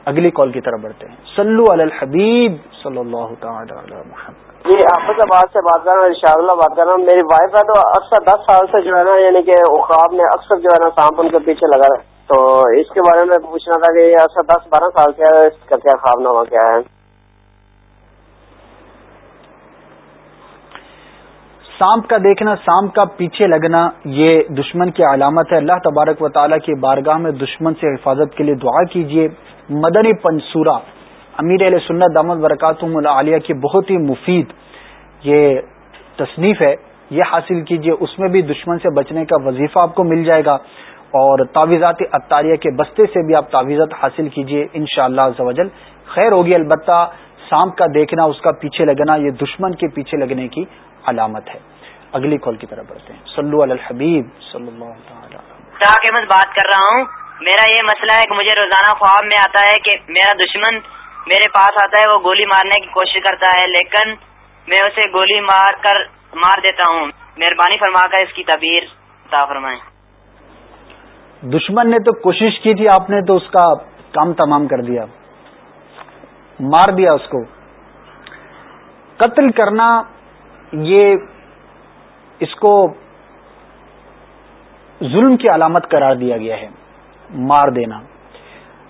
A: اگلی کال کی طرف بڑھتے ہیں۔ سلو الحبیب صلی اللہ تعالی محمد۔
H: جی آپ آباد سے بات کر رہا ہوں شاء اللہ بات کر رہا ہوں میری وائف ہے تو اکثر دس سال سے جو ہے نا یعنی کہ خواب میں اکثر جو ہے نا، سانپ ان کے پیچھے لگا ہے۔ تو اس کے بارے میں پوچھنا تھا کہ یہ اکثر دس بارہ سال سے اس کا کیا خواب نامہ کیا ہے؟
A: سانپ کا دیکھنا، سانپ کا پیچھے لگنا، یہ دشمن کی علامت ہے۔ اللہ تبارک و تعالیٰ کی بارگاہ میں دشمن سے حفاظت کے لیے دعا کیجیے۔ مدنی پنسورا امیر علیہ سنت دامد برکاتم العالیہ کی بہت ہی مفید یہ تصنیف ہے، یہ حاصل کیجیے، اس میں بھی دشمن سے بچنے کا وظیفہ آپ کو مل جائے گا اور تعویذات اطاریہ کے بستے سے بھی آپ تعویذات حاصل کیجیے ان شاء اللہ خیر ہوگی البتہ سانپ کا دیکھنا، اس کا پیچھے لگنا، یہ دشمن کے پیچھے لگنے کی علامت ہے۔ اگلی کال کی طرف بڑھتے ہیں۔ سلو الحبیب۔ صلی
I: اللہ بات کر رہا ہوں۔ میرا یہ مسئلہ ہے کہ مجھے روزانہ خواب میں آتا ہے کہ میرا دشمن میرے پاس آتا ہے، وہ گولی مارنے کی کوشش کرتا ہے، لیکن میں اسے گولی مار کر مار دیتا ہوں۔ مہربانی فرما کر اس کی تبیر عطا فرمائیں۔
A: دشمن نے تو کوشش کی تھی، آپ نے تو اس کا کام تمام کر دیا۔ مار دیا اس کو۔ قتل کرنا، یہ اس کو ظلم کی علامت قرار دیا گیا ہے۔ مار دینا۔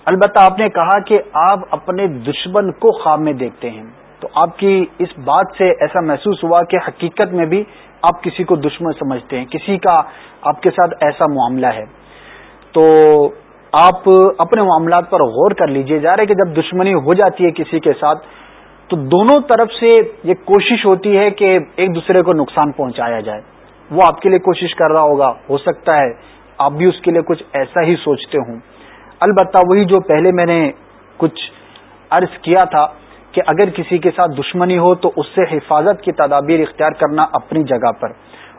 A: البتہ آپ نے کہا کہ آپ اپنے دشمن کو خواب میں دیکھتے ہیں۔ تو آپ کی اس بات سے ایسا محسوس ہوا کہ حقیقت میں بھی آپ کسی کو دشمن سمجھتے ہیں، کسی کا آپ کے ساتھ ایسا معاملہ ہے۔ تو آپ اپنے معاملات پر غور کر لیجیے، جا رہے کہ جب دشمنی ہو جاتی ہے کسی کے ساتھ، تو دونوں طرف سے یہ کوشش ہوتی ہے کہ ایک دوسرے کو نقصان پہنچایا جائے۔ وہ آپ کے لیے کوشش کر رہا ہوگا، ہو سکتا ہے، آپ بھی اس کے لیے کچھ ایسا ہی سوچتے ہوں۔ البتہ وہی جو پہلے میں نے کچھ عرض کیا تھا کہ اگر کسی کے ساتھ دشمنی ہو تو اس سے حفاظت کی تدابیر اختیار کرنا اپنی جگہ پر۔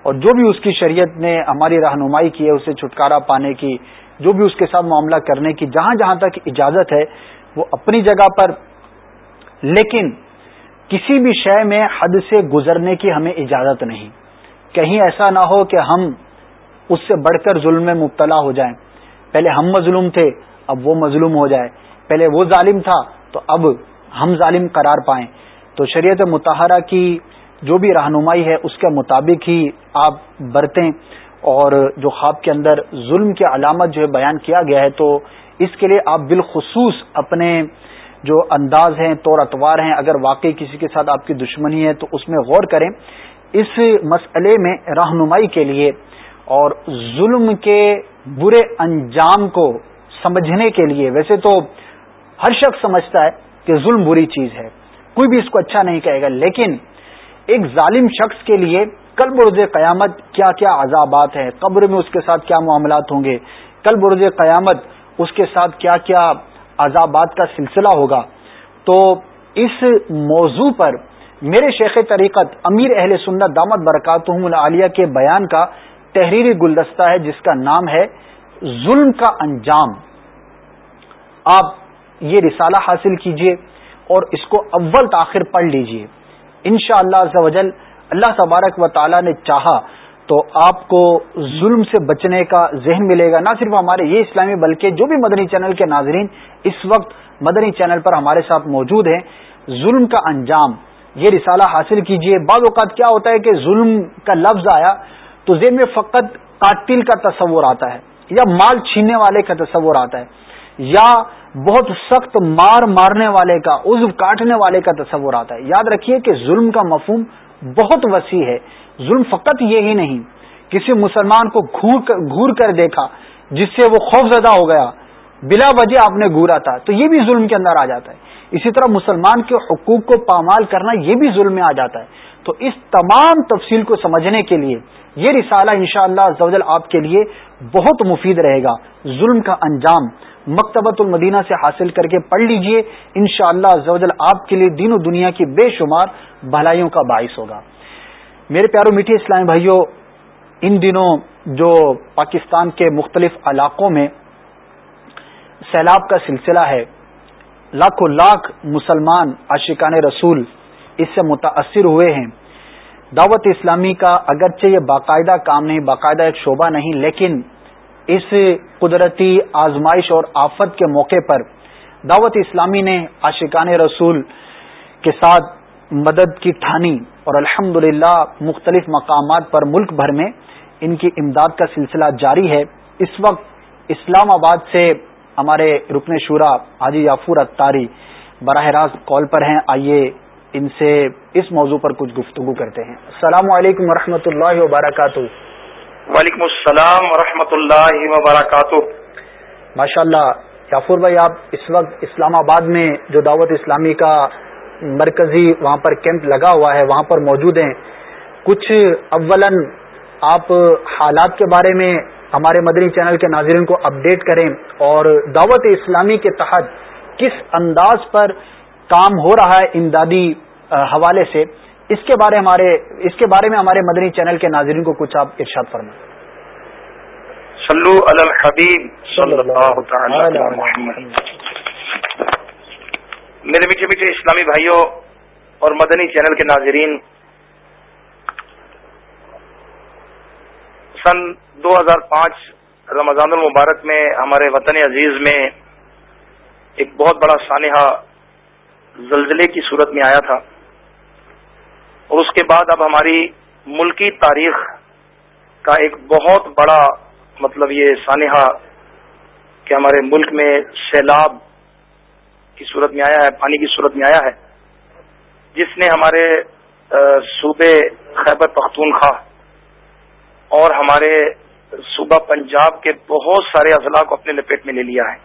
A: اور جو بھی اس کی شریعت نے ہماری رہنمائی کی ہے، اسے چھٹکارا پانے کی، جو بھی اس کے ساتھ معاملہ کرنے کی، جہاں جہاں تک اجازت ہے، وہ اپنی جگہ پر۔ لیکن کسی بھی شے میں حد سے گزرنے کی ہمیں اجازت نہیں۔ کہیں ایسا نہ ہو کہ ہم اس سے بڑھ کر ظلم میں مبتلا ہو جائیں۔ پہلے ہم مظلوم تھے اب وہ مظلوم ہو جائے۔ پہلے وہ ظالم تھا تو اب ہم ظالم قرار پائیں۔ تو شریعت متحرہ کی جو بھی رہنمائی ہے، اس کے مطابق ہی آپ برتیں۔ اور جو خواب کے اندر ظلم کی علامت جو ہے بیان کیا گیا ہے، تو اس کے لیے آپ بالخصوص اپنے جو انداز ہیں، طور اتوار ہیں، اگر واقعی کسی کے ساتھ آپ کی دشمنی ہے، تو اس میں غور کریں۔ اس مسئلے میں رہنمائی کے لیے اور ظلم کے برے انجام کو سمجھنے کے لیے۔ ویسے تو ہر شخص سمجھتا ہے کہ ظلم بری چیز ہے۔ کوئی بھی اس کو اچھا نہیں کہے گا، لیکن ایک ظالم شخص کے لیے کل برج قیامت کیا کیا عذابات ہیں؟ قبر میں اس کے ساتھ کیا معاملات ہوں گے؟ کل برج قیامت اس کے ساتھ کیا کیا عذابات کا سلسلہ ہوگا؟ تو اس موضوع پر میرے شیخ طریقت امیر اہل سنت دامت برکاتہم العالیہ کے بیان کا تحریری گلدستہ ہے، جس کا نام ہے ظلم کا انجام۔ آپ یہ رسالہ حاصل کیجیے اور اس کو اول تاخیر پڑھ لیجیے۔ ان شاء اللہ اللہ تبارک و تعالی نے چاہا تو آپ کو ظلم سے بچنے کا ذہن ملے گا، نہ صرف ہمارے یہ اسلامی بلکہ جو بھی مدنی چینل کے ناظرین اس وقت مدنی چینل پر ہمارے ساتھ موجود ہیں، ظلم کا انجام۔ یہ رسالہ حاصل کیجیے۔ بعض اوقات کیا ہوتا ہے کہ ظلم کا لفظ آیا تو ذہن میں فقط قاتل کا تصور آتا ہے یا مال چھیننے والے کا تصور آتا ہے۔ یا بہت سخت مار مارنے والے کا، عزو کاٹنے والے کا تصور آتا ہے۔ یاد رکھیے کہ ظلم کا مفہوم بہت وسیع ہے۔ ظلم فقط یہ ہی نہیں، کسی مسلمان کو گور کر دیکھا، جس سے وہ خوف زدہ ہو گیا، بلا وجہ آپ نے گورا تھا، تو یہ بھی ظلم کے اندر آ جاتا ہے۔ اسی طرح مسلمان کے حقوق کو پامال کرنا یہ بھی ظلم میں آ جاتا ہے۔ تو اس تمام تفصیل کو سمجھنے کے لیے یہ رسالہ انشاءاللہ شاء اللہ آپ کے لیے بہت مفید رہے گا۔ ظلم کا انجام مکتبۃ المدینہ سے حاصل کر کے پڑھ لیجیے۔ انشاءاللہ شاء اللہ آپ کے لیے دین و دنیا کی بے شمار بھلائیوں کا باعث ہوگا۔ میرے پیاروں میٹھے اسلامی بھائیوں، ان دنوں جو پاکستان کے مختلف علاقوں میں سیلاب کا سلسلہ ہے، لاکھوں لاکھ مسلمان عاشقان رسول اس سے متاثر ہوئے ہیں۔ دعوت اسلامی کا اگرچہ یہ باقاعدہ کام نہیں، باقاعدہ ایک شعبہ نہیں، لیکن اس قدرتی آزمائش اور آفت کے موقع پر دعوت اسلامی نے عاشقان رسول کے ساتھ مدد کی ٹھانی اور الحمد مختلف مقامات پر ملک بھر میں ان کی امداد کا سلسلہ جاری ہے۔ اس وقت اسلام آباد سے ہمارے رکن شورا حاجی یافور اتاری براہ راست کال پر ہیں۔ آئیے ان سے اس موضوع پر کچھ گفتگو کرتے ہیں۔ السلام علیکم و اللہ وبرکاتہ۔
J: وعلیکم السلام ورحمۃ اللہ وبرکاتہ۔
A: ماشاء اللہ یافور بھائی، آپ اس وقت اسلام آباد میں جو دعوت اسلامی کا مرکزی وہاں پر کیمپ لگا ہوا ہے، وہاں پر موجود ہیں۔ کچھ اولن آپ حالات کے بارے میں ہمارے مدنی چینل کے ناظرین کو اپڈیٹ کریں اور دعوت اسلامی کے تحت کس انداز پر کام ہو رہا ہے امدادی حوالے سے۔ اس کے بارے ہمارے اس کے بارے میں ہمارے مدنی چینل کے ناظرین کو کچھ آپ ارشاد فرمائیں۔
J: صلو علی الحبیب صلی اللہ تعالی میرے میٹھے میٹھے اسلامی بھائیوں اور مدنی چینل کے ناظرین سن دو ہزار پانچ رمضان المبارک میں ہمارے وطن عزیز میں ایک بہت بڑا سانحہ زلزلے کی صورت میں آیا تھا۔ اور اس کے بعد اب ہماری ملکی تاریخ کا ایک بہت بڑا مطلب یہ سانحہ کہ ہمارے ملک میں سیلاب کی صورت میں آیا ہے، پانی کی صورت میں آیا ہے۔ جس نے ہمارے صوبے خیبر پختونخوا اور ہمارے صوبہ پنجاب کے بہت سارے اضلاع کو اپنے لپیٹ میں لے لیا ہے۔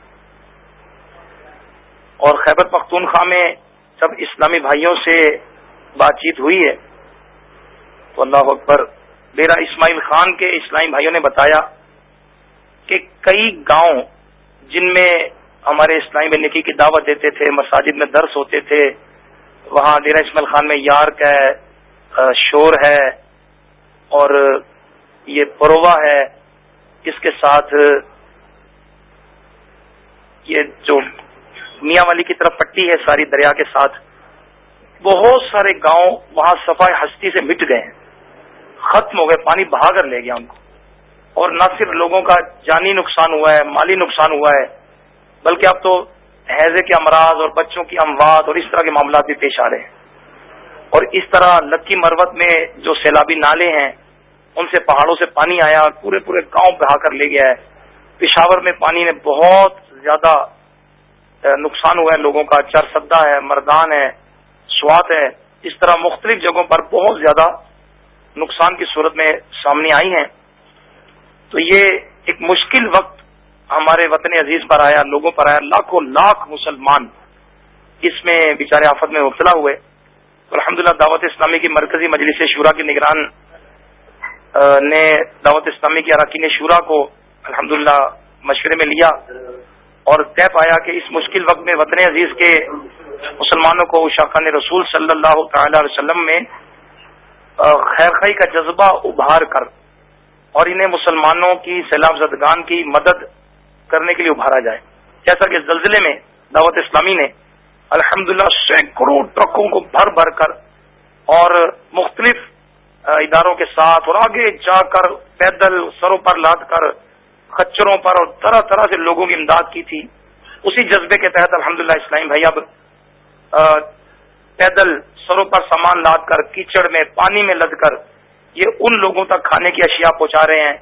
J: اور خیبر پختونخوا میں جب اسلامی بھائیوں سے بات چیت ہوئی ہے تو اللہ اکبر میرا اسماعیل خان کے اسلامی بھائیوں نے بتایا کہ کئی گاؤں جن میں ہمارے اسلامی میں نکی کی دعوت دیتے تھے، مساجد میں درس ہوتے تھے، وہاں ڈیرا اسماعیل خان میں یارک ہے شور ہے اور یہ پرووا ہے، اس کے ساتھ یہ جو میاں والی کی طرف پٹی ہے ساری دریا کے ساتھ بہت سارے گاؤں وہاں صفائی ہستی سے مٹ گئے ہیں۔ ختم ہو گئے، پانی بہا کر لے گیا ان کو۔ اور نہ صرف لوگوں کا جانی نقصان ہوا ہے، مالی نقصان ہوا ہے، بلکہ اب تو حیضے کے امراض اور بچوں کی اموات اور اس طرح کے معاملات بھی پیش آ رہے ہیں۔ اور اس طرح لکی مروت میں جو سیلابی نالے ہیں، ان سے پہاڑوں سے پانی آیا، پورے پورے گاؤں بہا کر لے گیا ہے۔ پشاور میں پانی نے بہت زیادہ نقصان ہوا ہے لوگوں کا، چر سدا ہے، مردان ہے۔ سوات ہے اس طرح مختلف جگہوں پر بہت زیادہ نقصان کی صورت میں سامنے آئی ہیں۔ تو یہ ایک مشکل وقت ہمارے وطن عزیز پر آیا، لوگوں پر آیا۔ لاکھوں لاکھ مسلمان اس میں بیچارے آفت میں مبتلا ہوئے۔ الحمد للہ دعوت اسلامی کی مرکزی مجلس شورا کے نگران نے دعوت اسلامی کی اراکین شورا کو الحمد مشورے میں لیا اور طے پایا کہ اس مشکل وقت میں وطن عزیز کے مسلمانوں کو شاقان رسول صلی اللہ تعالی علیہ وسلم میں خیر خی کا جذبہ ابھار کر اور انہیں مسلمانوں کی سیلاب زدگان کی مدد کرنے کے لیے ابھارا جائے۔ جیسا کہ زلزلے میں دعوت اسلامی نے الحمدللہ سینکڑوں ٹرکوں کو بھر بھر کر اور مختلف اداروں کے ساتھ اور آگے جا کر پیدل سروں پر لاد کر خچروں پر اور طرح طرح سے لوگوں کی امداد کی تھی۔ اسی جذبے کے تحت الحمد للہ اسلام بھائی، اب پیدل سروں پر سامان لاد کر کیچڑ میں پانی میں لد کر یہ ان لوگوں تک کھانے کی اشیاء پہنچا رہے ہیں۔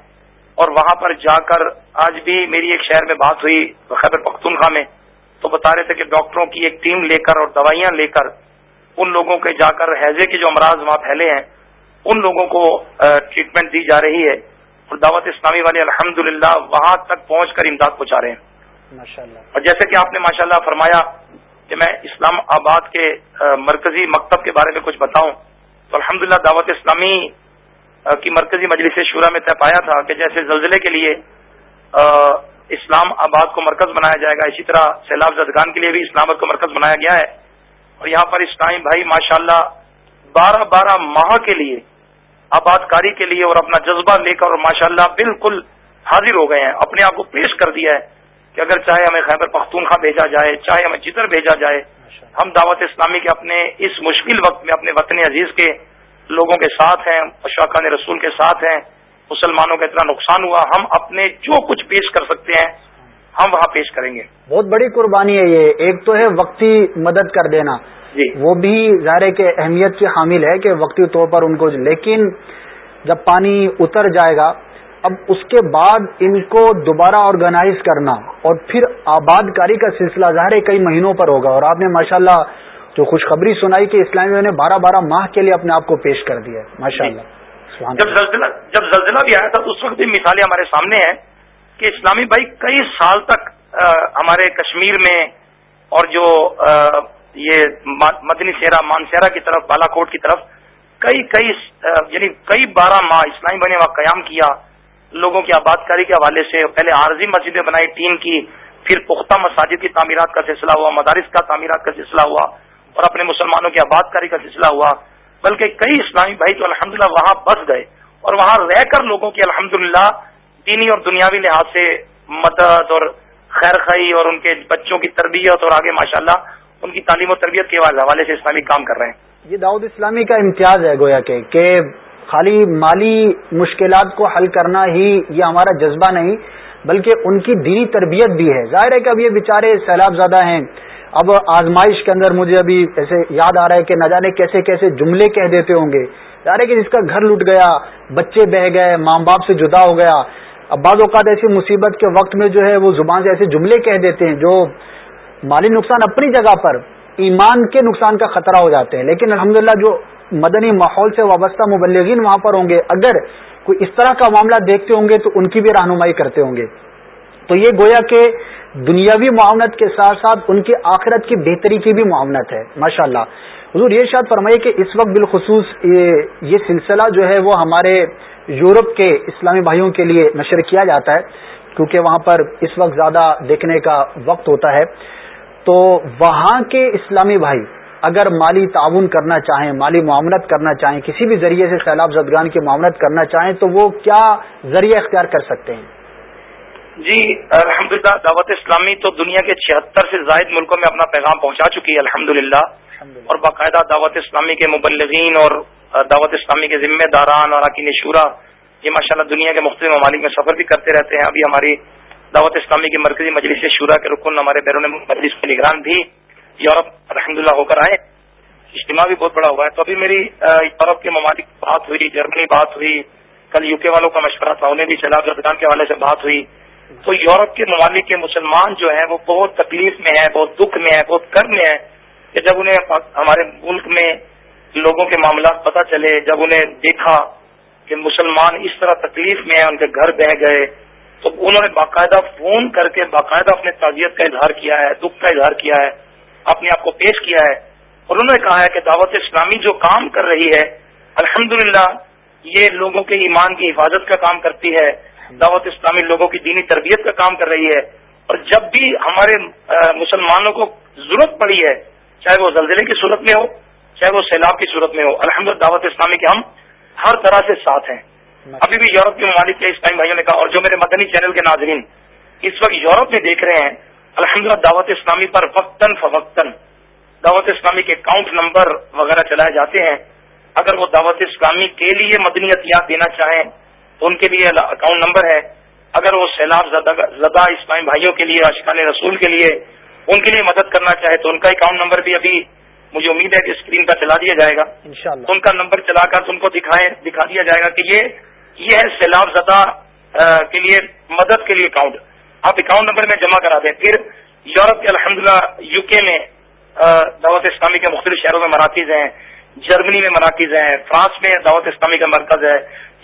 J: اور وہاں پر جا کر آج بھی میری ایک شہر میں بات ہوئی خیبر پختونخوا میں۔ تو بتا رہے تھے کہ ڈاکٹروں کی ایک ٹیم لے کر اور دوائیاں لے کر ان لوگوں کے جا کر حیضے کے جو امراض وہاں پھیلے ہیں ان لوگوں کو ٹریٹمنٹ دی جا رہی ہے۔ اور دعوت اسلامی والے الحمد وہاں تک پہنچ کر امداد پہنچا رہے ہیں۔ اور جیسے کہ آپ نے ماشاء فرمایا کہ میں اسلام آباد کے مرکزی مکتب کے بارے میں کچھ بتاؤں۔ تو الحمد دعوت اسلامی کی مرکزی مجلس شورا میں طے پایا تھا کہ جیسے زلزلے کے لیے اسلام آباد کو مرکز بنایا جائے گا، اسی طرح سیلاب زدگان کے لیے بھی اسلام آباد کو مرکز بنایا گیا ہے۔ اور یہاں پر اسلامی بھائی ماشاء اللہ بارہ بارہ ماہ کے لیے آباد کاری کے لیے اور اپنا جذبہ لے کر اور ماشاء اللہ بالکل حاضر ہو گئے ہیں۔ اپنے آپ کو پیش کر دیا ہے۔ کہ اگر چاہے ہمیں خیبر پختونخوا بھیجا جائے چاہے ہمیں جدھر بھیجا جائے ہم دعوت اسلامی کے اپنے اس مشکل وقت میں اپنے وطن عزیز کے لوگوں کے ساتھ ہیں اشاقان رسول کے ساتھ ہیں مسلمانوں کا اتنا نقصان ہوا ہم اپنے جو کچھ پیش کر سکتے ہیں ہم وہاں پیش کریں گے۔
A: بہت بڑی قربانی ہے یہ۔ ایک تو ہے وقتی مدد کر دینا۔ جی۔ وہ بھی ظاہر کے اہمیت کی حامل ہے کہ وقتی طور پر ان کو لیکن جب پانی اتر جائے گا اب اس کے بعد ان کو دوبارہ آرگنائز کرنا اور پھر آباد کاری کا سلسلہ ظاہر کئی مہینوں پر ہوگا اور آپ نے ماشاءاللہ جو خوشخبری سنائی کہ اسلامیہ نے بارہ بارہ ماہ کے لیے اپنے آپ کو پیش کر دیا ماشاء اللہ
J: جب زلزلہ جب زلزلہ بھی آیا تھا اس وقت بھی مثالیں ہمارے سامنے ہیں کہ اسلامی بھائی کئی سال تک ہمارے کشمیر میں اور جو یہ مدنی سیرا مانسیرا کی طرف بالا کوٹ کی طرف کئی کئی یعنی کئی بارہ ماہ اسلامی بھائی نے وہاں قیام کیا۔ لوگوں کی آباد کاری کے حوالے سے پہلے عارضی مسجدیں بنائی ٹیم کی، پھر پختہ مساجد کی تعمیرات کا سلسلہ ہوا، مدارس کا تعمیرات کا سلسلہ ہوا اور اپنے مسلمانوں کی آباد کاری کا سلسلہ ہوا۔ بلکہ کئی اسلامی بھائی تو الحمدللہ وہاں بس گئے اور وہاں رہ کر لوگوں کی الحمدللہ دینی اور دنیاوی لحاظ سے مدد اور خیر خی اور ان کے بچوں کی تربیت اور آگے ماشاءاللہ ان کی تعلیم و تربیت کے حوالے سے اسلامی کام کر رہے ہیں۔
A: یہ داؤد اسلامی کا امتیاز ہے گویا کہ خالی مالی مشکلات کو حل کرنا ہی یہ ہمارا جذبہ نہیں، بلکہ ان کی دینی تربیت بھی ہے۔ ظاہر ہے کہ اب یہ بیچارے سیلاب زیادہ ہیں۔ اب آزمائش کے اندر مجھے ابھی ایسے یاد آ رہا ہے کہ نہ جانے کیسے کیسے جملے کہہ دیتے ہوں گے۔ ظاہر ہے کہ جس کا گھر لٹ گیا، بچے بہ گئے، ماں باپ سے جدا ہو گیا۔ اب بعض اوقات ایسی مصیبت کے وقت میں جو ہے وہ زبان سے ایسے جملے کہہ دیتے ہیں جو مالی نقصان اپنی جگہ پر ایمان کے نقصان کا خطرہ ہو جاتے ہیں۔ لیکن الحمدللہ جو مدنی ماحول سے وابستہ مبلغین وہاں پر ہوں گے۔ اگر کوئی اس طرح کا معاملہ دیکھتے ہوں گے تو ان کی بھی رہنمائی کرتے ہوں گے۔ تو یہ گویا کہ دنیاوی معاونت کے ساتھ ساتھ ان کی آخرت کی بہتری کی بھی معاونت ہے۔ ماشاء اللہ حضور یہ شاید فرمائیے کہ اس وقت بالخصوص یہ سلسلہ جو ہے وہ ہمارے یورپ کے اسلامی بھائیوں کے لیے نشر کیا جاتا ہے، کیونکہ وہاں پر اس وقت زیادہ دیکھنے کا وقت ہوتا ہے۔ تو وہاں کے اسلامی بھائی اگر مالی تعاون کرنا چاہیں مالی معاملت کرنا چاہیں کسی بھی ذریعے سے سیلاب زدگان کی معاملت کرنا چاہیں تو وہ کیا ذریعہ اختیار کر سکتے ہیں؟
J: جی الحمد دعوت اسلامی تو دنیا کے چھہتر سے زائد ملکوں میں اپنا پیغام پہنچا چکی ہے الحمد اور باقاعدہ دعوت اسلامی کے مبلغین اور دعوت اسلامی کے ذمہ داران اور عقین شورا یہ ماشاء اللہ دنیا کے مختلف ممالک میں سفر بھی کرتے رہتے ہیں۔ ابھی ہماری دعوت اسلامی کی مرکزی مجلس شورا کے رکن ہمارے بیرون مجلس کے نگران بھی یورپ الحمد للہ ہو کر آئے۔ اجتماع بھی بہت بڑا ہوا ہے۔ تو ابھی میری یورپ کے ممالک بات ہوئی، جرمنی بات ہوئی، کل یو کے والوں کا مشورہ تھا، انہیں بھی سیلاب زدگان کے حوالے سے بات ہوئی۔ تو یورپ کے ممالک کے مسلمان جو ہیں، وہ بہت تکلیف میں ہیں، بہت دکھ میں ہیں، بہت کرم میں ہیں کہ جب انہیں ہمارے ملک میں لوگوں کے معاملات پتہ چلے، جب انہیں دیکھا کہ مسلمان اس طرح تکلیف میں ہیں، ان کے گھر بہ گئے، تو انہوں نے باقاعدہ فون کر کے باقاعدہ اپنے تعزیت کا اظہار کیا ہے، دکھ کا اظہار کیا ہے۔ اپنے آپ کو پیش کیا ہے اور انہوں نے کہا ہے کہ دعوت اسلامی جو کام کر رہی ہے الحمد یہ لوگوں کے ایمان کی حفاظت کا کام کرتی ہے۔ دعوت اسلامی لوگوں کی دینی تربیت کا کام کر رہی ہے۔ اور جب بھی ہمارے مسلمانوں کو ضرورت پڑی ہے، چاہے وہ زلزلے کی صورت میں ہو، چاہے وہ سیلاب کی صورت میں ہو الحمد دعوت اسلامی کے ہم ہر طرح سے ساتھ ہیں۔ ابھی بھی یورپ کے ممالک کے اسلامی بھائیوں نے کہا، اور جو میرے مدنی چینل کے ناظرین اس وقت یورپ میں دیکھ رہے ہیں الحمد دعوت اسلامی پر وقتاً فوقتاً دعوت اسلامی کے اکاؤنٹ نمبر وغیرہ چلائے جاتے ہیں۔ اگر وہ دعوت اسلامی کے لیے مدنیت یاد دینا چاہیں تو ان کے لیے اکاؤنٹ نمبر ہے۔ اگر وہ سیلاب زدہ اسلامی بھائیوں کے لیے اشکان رسول کے لیے ان کے لیے مدد کرنا چاہے تو ان کا اکاؤنٹ نمبر بھی ابھی مجھے امید ہے کہ اسکرین کا چلا دیا جائے گا۔ ان کا نمبر چلا کر ان کو دکھائیں دکھا دیا جائے گا کہ یہ یہ ہے سیلاب زدہ کے لیے مدد کے لیے اکاؤنٹ آپ اکاؤنٹ نمبر میں جمع کرا دیں۔ پھر یورپ کے الحمد للہ یو کے میں دعوت اسلامی کے مختلف شہروں میں مراکز ہیں، جرمنی میں مراکز ہیں، فرانس میں دعوت اسلامی کا مرکز ہے،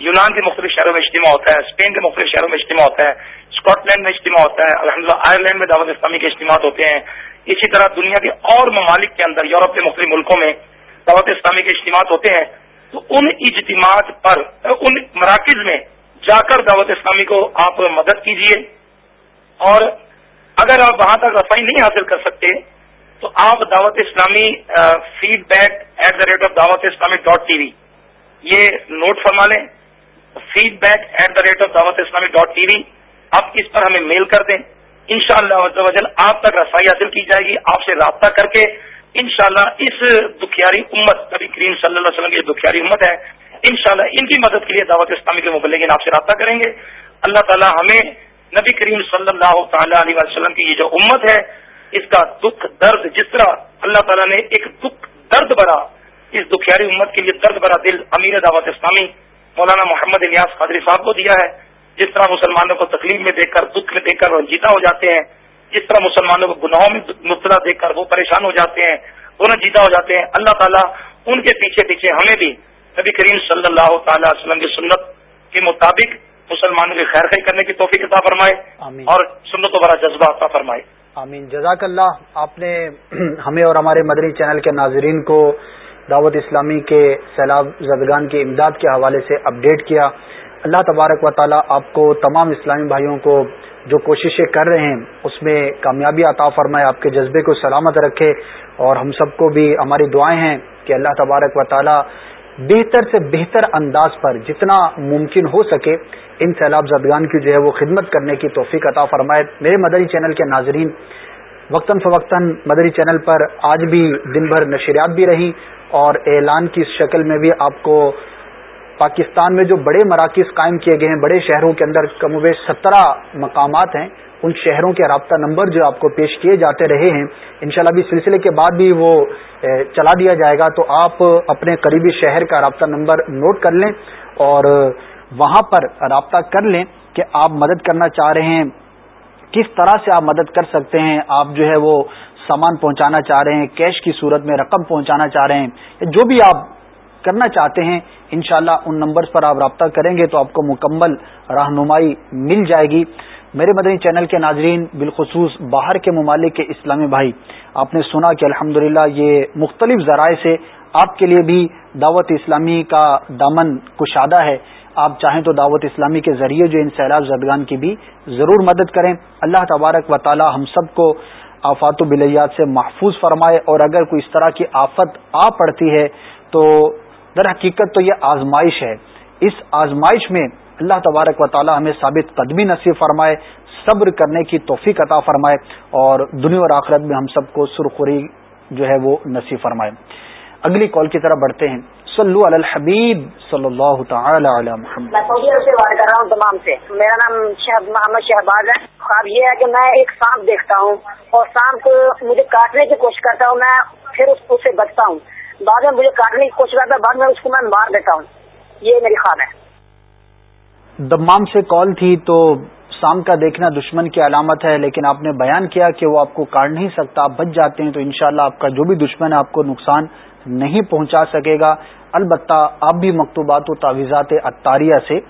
J: یونان کے مختلف شہروں میں اجتماع ہوتا ہے اسپین کے مختلف شہروں میں اجتماع ہوتا ہے اسکاٹ لینڈ میں اجتماع ہوتا ہے الحمد آئرلینڈ میں دعوت اسلامی کے اجتماعات ہوتے ہیں۔ اسی طرح دنیا کے اور ممالک کے اندر، یورپ کے مختلف ملکوں میں دعوت اسلامی کے اجتماعات ہوتے ہیں۔ تو ان اجتماعات پر، ان مراکز میں جا کر دعوت اسلامی کو آپ مدد کیجیے اور اگر آپ وہاں تک رسائی نہیں حاصل کر سکتے، تو آپ Dawat Islami feedback at the rate of Dawat Islami dot T V یہ نوٹ فرما لیں feedback at the rate of Dawat Islami dot T V آپ اس پر ہمیں میل کر دیں۔ ان شاء اللہ آپ تک رسائی حاصل کی جائے گی، آپ سے رابطہ کر کے انشاءاللہ اس دکھیاری امت، نبی کریم صلی اللہ علیہ وسلم کی دکھیاری امت ہے، انشاءاللہ ان کی مدد کے لیے دعوت اسلامی کے مبلغین آپ سے رابطہ کریں گے۔ اللہ تعالی ہمیں نبی کریم صلی اللہ تعالی علیہ وسلم کی یہ جو امت ہے، اس کا دکھ درد جس طرح اللہ تعالیٰ نے ایک دکھ درد بڑا اس دکھیاری امت کے لیے درد بڑا دل امیر دعوت اسلامی مولانا محمد الیاس قادری صاحب کو دیا ہے۔ جس طرح مسلمانوں کو تکلیف میں دیکھ کر، دکھ میں دیکھ کر رنجیدہ ہو جاتے ہیں، جس طرح مسلمانوں کو گناہوں میں مبتلا دیکھ کر وہ پریشان ہو جاتے ہیں، وہ رنجیدہ ہو جاتے ہیں۔ اللہ تعالیٰ ان کے پیچھے پیچھے ہمیں بھی نبی کریم صلی اللہ تعالی وسلم کی سنت کے مطابق مسلمانوں کی خیر خیر کرنے کی توفیق عطا فرمائے اور سنت و بڑا جذبہ عطا فرمائے۔
A: آمین۔ جزاک اللہ۔ آپ نے ہمیں اور ہمارے مدری چینل کے ناظرین کو دعوت اسلامی کے سیلاب زدگان کی امداد کے حوالے سے اپڈیٹ کیا۔ اللہ تبارک و تعالی آپ کو تمام اسلامی بھائیوں کو جو کوششیں کر رہے ہیں اس میں کامیابی عطا فرمائے آپ کے جذبے کو سلامت رکھے۔ اور ہم سب کو بھی ہماری دعائیں ہیں کہ اللہ تبارک و تعالی بہتر سے بہتر انداز پر جتنا ممکن ہو سکے ان سیلاب زدگان کی جو ہے وہ خدمت کرنے کی توفیق عطا فرمائے۔ میرے مدری چینل کے ناظرین، وقتاً فوقتاً مدری چینل پر آج بھی دن بھر نشریات بھی رہی اور اعلان کی شکل میں بھی آپ کو پاکستان میں جو بڑے مراکز قائم کیے گئے ہیں، بڑے شہروں کے اندر کم و بیش سترہ مقامات ہیں۔ ان شہروں کے رابطہ نمبر جو آپ کو پیش کیے جاتے رہے ہیں، انشاءاللہ بھی سلسلے کے بعد بھی وہ چلا دیا جائے گا، تو آپ اپنے قریبی شہر کا رابطہ نمبر نوٹ کر لیں اور وہاں پر رابطہ کر لیں کہ آپ مدد کرنا چاہ رہے ہیں، کس طرح سے آپ مدد کر سکتے ہیں، آپ جو ہے وہ سامان پہنچانا چاہ رہے ہیں، کیش کی صورت میں رقم پہنچانا چاہ رہے ہیں، جو بھی آپ کرنا چاہتے ہیں، انشاءاللہ ان نمبرز پر آپ رابطہ کریں گے تو آپ کو مکمل رہنمائی مل جائے گی۔ میرے مدنی چینل کے ناظرین، بالخصوص باہر کے ممالک کے اسلامی بھائی، آپ نے سنا کہ الحمدللہ یہ مختلف ذرائع سے آپ کے لیے بھی دعوت اسلامی کا دامن کشادہ ہے۔ آپ چاہیں تو دعوت اسلامی کے ذریعے جو ان سیلاب زدگان کی بھی ضرور مدد کریں۔ اللہ تبارک و تعالی ہم سب کو آفات و بلیات سے محفوظ فرمائے اور اگر کوئی اس طرح کی آفت آ پڑتی ہے تو در حقیقت تو یہ آزمائش ہے۔ اس آزمائش میں اللہ تبارک و تعالی ہمیں ثابت قدمی نصیب فرمائے، صبر کرنے کی توفیق عطا فرمائے اور دنیا اور آخرت میں ہم سب کو سرخوری جو ہے وہ نصیب فرمائے۔ اگلی کال کی طرف بڑھتے ہیں۔ صلو علی الحبیب صلی اللہ تعالی علی محمد۔
K: میں سعودی عرب سے بات کر رہا ہوں تمام سے۔ میرا نام محمد شہباز ہے۔ خواب یہ ہے کہ میں ایک سانپ دیکھتا ہوں اور سانپ کو مجھے کاٹنے کی کوشش کرتا ہوں، میں پھر اس سے بچتا ہوں۔ بعد میں مجھے کاٹنے کی کوشش کرتا ہوں، بعد میں اس کو میں مار دیتا ہوں۔ یہ میری خواب ہے۔
A: دمام سے کال تھی تو شام کا دیکھنا دشمن کی علامت ہے، لیکن آپ نے بیان کیا کہ وہ آپ کو کاٹ نہیں سکتا۔ آپ بچ جاتے ہیں تو انشاءاللہ آپ کا جو بھی دشمن ہے، آپ کو نقصان نہیں پہنچا سکے گا۔ البتہ آپ بھی مکتوبات و تعویذات اطاریہ سے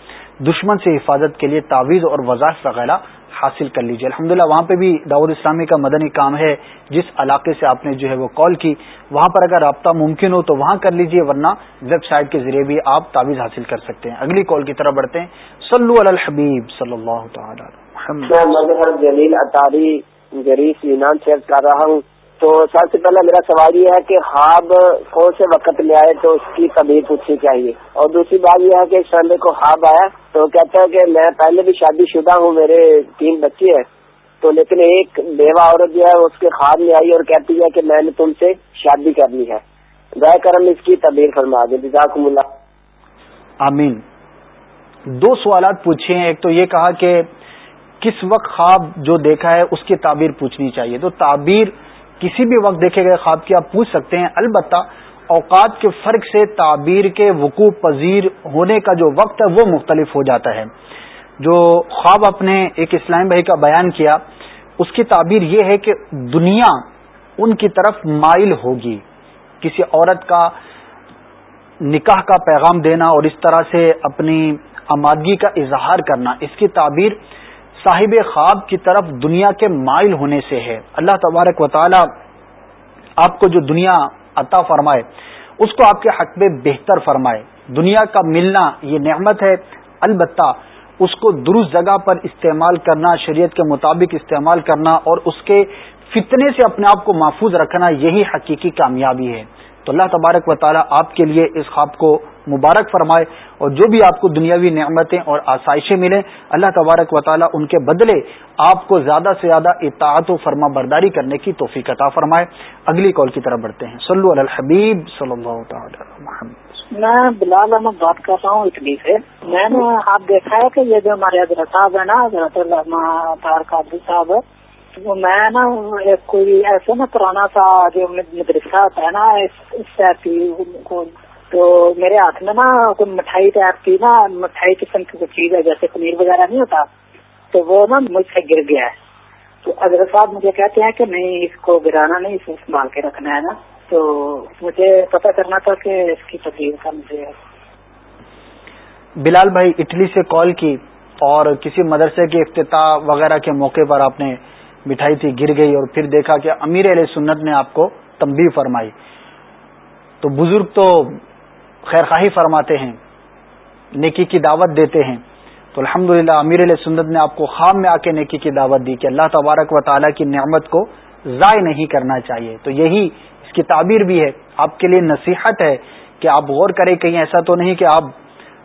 A: دشمن سے حفاظت کے لیے تعویذ اور وضاحت وغیرہ حاصل کر لیجیے الحمد وہاں پہ بھی داود اسلامی کا مدنی کام ہے۔ جس علاقے سے آپ نے جو ہے وہ کال کی، وہاں پر اگر رابطہ ممکن ہو تو وہاں کر لیجیے ورنہ ویب سائٹ کے ذریعے بھی آپ تعویذ حاصل کر سکتے ہیں۔ اگلی کال کی طرف بڑھتے ہیں۔ سلو الحبیب صلی اللہ تعالی
H: جلیل اطاری کر رہا ہوں تو سب سے پہلے میرا سوال یہ ہے کہ خواب کون سے وقت میں آئے تو اس کی طبیعت پوچھنی چاہیے؟ اور دوسری بات یہ ہے کہ سنڈے کو خواب آیا تو کہتا ہے کہ میں پہلے بھی شادی شدہ ہوں، میرے تین بچے ہیں۔ تو لیکن ایک بیوہ عورت جو ہے اس کے خواب میں آئی اور کہتی ہے کہ میں نے تم سے شادی کرنی ہے۔ دیا کرم اس کی تبدیل فرما دے جزاکم اللہ۔
A: آمین۔ دو سوالات پوچھے ہیں۔ ایک تو یہ کہا کہ کس وقت خواب جو دیکھا ہے اس کی تعبیر پوچھنی چاہیے۔ تو تعبیر کسی بھی وقت دیکھے گئے خواب کی آپ پوچھ سکتے ہیں، البتہ اوقات کے فرق سے تعبیر کے وقوع پذیر ہونے کا جو وقت ہے وہ مختلف ہو جاتا ہے۔ جو خواب اپنے ایک اسلام بھائی کا بیان کیا، اس کی تعبیر یہ ہے کہ دنیا ان کی طرف مائل ہوگی۔ کسی عورت کا نکاح کا پیغام دینا اور اس طرح سے اپنی آمادگی کا اظہار کرنا، اس کی تعبیر صاحب خواب کی طرف دنیا کے مائل ہونے سے ہے۔ اللہ تبارک و تعالی آپ کو جو دنیا عطا فرمائے، اس کو آپ کے حق میں بہتر فرمائے۔ دنیا کا ملنا یہ نعمت ہے، البتہ اس کو درست جگہ پر استعمال کرنا، شریعت کے مطابق استعمال کرنا اور اس کے فتنے سے اپنے آپ کو محفوظ رکھنا، یہی حقیقی کامیابی ہے۔ تو اللہ تبارک و تعالیٰ آپ کے لیے اس خواب کو مبارک فرمائے اور جو بھی آپ کو دنیاوی نعمتیں اور آسائشیں ملیں، اللہ تبارک و تعالیٰ ان کے بدلے آپ کو زیادہ سے زیادہ اطاعت و فرما برداری کرنے کی توفیق عطا فرمائے۔ اگلی کال کی طرف بڑھتے ہیں۔ صلو علی الحبیب صلی اللہ تعالی
L: محمد۔ میں بلال احمد بات کر رہا ہوں اٹلی سے۔ میں نے آپ دیکھا ہے کہ یہ جو ہمارے حضرت صاحب ہے نا، حضرت اللہ قادری میں نا کوئی ایسا نا پرانا سا جو مدرسہ ہوتا ہے نا اس کو تو میرے ہاتھ میں نا کوئی مٹھائی ٹائپ کی نا، مٹھائی قسم کی کوئی چیز ہے، جیسے پنیر وغیرہ نہیں ہوتا، تو وہ نا مجھ سے گر گیا ہے۔ تو اگر صاحب مجھے کہتے ہیں کہ نہیں، اس کو گرانا نہیں اسے سنبھال کے رکھنا ہے نا۔ تو مجھے پتہ کرنا تھا کہ اس کی تکلیف کا مجھے
A: بلال بھائی اٹلی سے کال کی اور کسی مدرسے کے افتتاح وغیرہ کے موقع پر آپ نے مٹھائی تھی، گر گئی اور پھر دیکھا کہ امیر علیہ سنت نے آپ کو تمبی فرمائی۔ تو بزرگ تو خیر خواہی فرماتے ہیں، نیکی کی دعوت دیتے ہیں۔ تو الحمد للہ امیر علیہ سنت نے آپ کو خام میں آ کے نیکی کی دعوت دی کہ اللہ تبارک و تعالیٰ کی نعمت کو ضائع نہیں کرنا چاہیے۔ تو یہی اس کی تعبیر بھی ہے۔ آپ کے لیے نصیحت ہے کہ آپ غور کریں، کہیں ایسا تو نہیں کہ آپ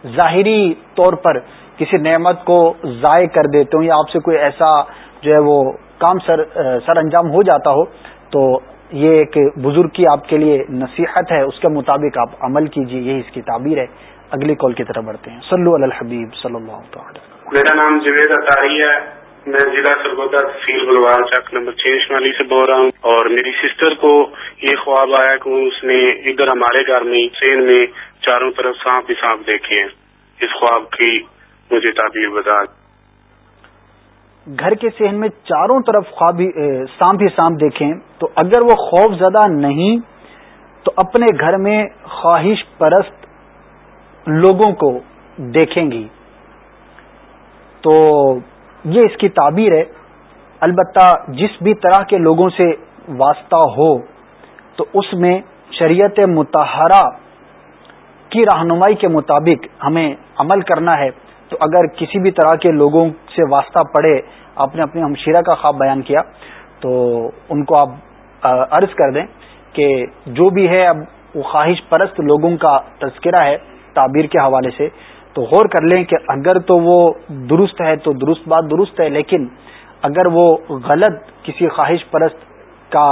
A: ظاہری طور پر کسی نعمت کو ضائع کر دیتے ہوں یا آپ سے کوئی ایسا جو ہے وہ کام سر سر انجام ہو جاتا ہو، تو یہ ایک بزرگ کی آپ کے لیے نصیحت ہے، اس کے مطابق آپ عمل کیجیے یہی اس کی تعبیر ہے۔ اگلی کال کی طرف بڑھتے ہیں۔ صلو علی الحبیب صلی اللہ تعالی۔
M: میرا نام جوید اطاری ہے۔ میں ضلع سرگودا تحصیل بلوار چک نمبر چھ شمالی سے بول رہا ہوں۔ اور میری سسٹر کو یہ خواب آیا کہ اس نے ادھر ہمارے گھر میں، سین میں چاروں طرف سانپ ہی سانپ دیکھے ہیں۔ اس خواب کی مجھے تعبیر بتا۔
A: گھر کے سہن میں چاروں طرف خواب سانپ ہی سانپ دیکھیں، تو اگر وہ خوف زدہ نہیں، تو اپنے گھر میں خواہش پرست لوگوں کو دیکھیں گی۔ تو یہ اس کی تعبیر ہے۔ البتہ جس بھی طرح کے لوگوں سے واسطہ ہو، تو اس میں شریعت متحرہ کی رہنمائی کے مطابق ہمیں عمل کرنا ہے۔ تو اگر کسی بھی طرح کے لوگوں سے واسطہ پڑے، آپ نے اپنی ہمشیرہ کا خواب بیان کیا، تو ان کو آپ عرض کر دیں کہ جو بھی ہے، اب وہ خواہش پرست لوگوں کا تذکرہ ہے تعبیر کے حوالے سے۔ تو غور کر لیں کہ اگر تو وہ درست ہے تو درست بات درست ہے، لیکن اگر وہ غلط کسی خواہش پرست کا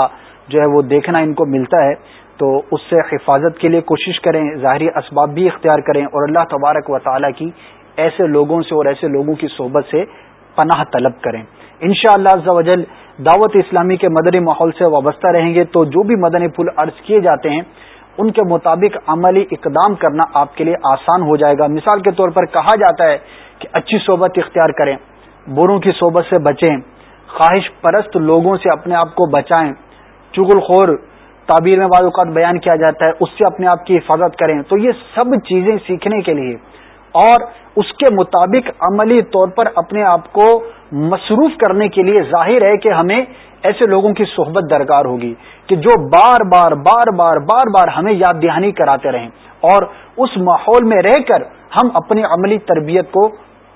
A: جو ہے وہ دیکھنا ان کو ملتا ہے، تو اس سے حفاظت کے لیے کوشش کریں، ظاہری اسباب بھی اختیار کریں اور اللہ تبارک و تعالیٰ کی ایسے لوگوں سے اور ایسے لوگوں کی صحبت سے پناہ طلب کریں۔ ان شاء اللہ دعوت اسلامی کے مدنی ماحول سے وابستہ رہیں گے تو جو بھی مدنی پھول عرض کیے جاتے ہیں، ان کے مطابق عملی اقدام کرنا آپ کے لیے آسان ہو جائے گا۔ مثال کے طور پر کہا جاتا ہے کہ اچھی صحبت اختیار کریں بروں کی صحبت سے بچیں، خواہش پرست لوگوں سے اپنے آپ کو بچائیں۔ چغل خور، تعبیر میں بعض اوقات بیان کیا جاتا ہے، اس سے اپنے آپ کی حفاظت کریں۔ تو یہ سب چیزیں سیکھنے کے لیے اور اس کے مطابق عملی طور پر اپنے آپ کو مصروف کرنے کے لیے ظاہر ہے کہ ہمیں ایسے لوگوں کی صحبت درکار ہوگی کہ جو بار بار بار بار بار بار ہمیں یاد دہانی کراتے رہیں اور اس ماحول میں رہ کر ہم اپنی عملی تربیت کو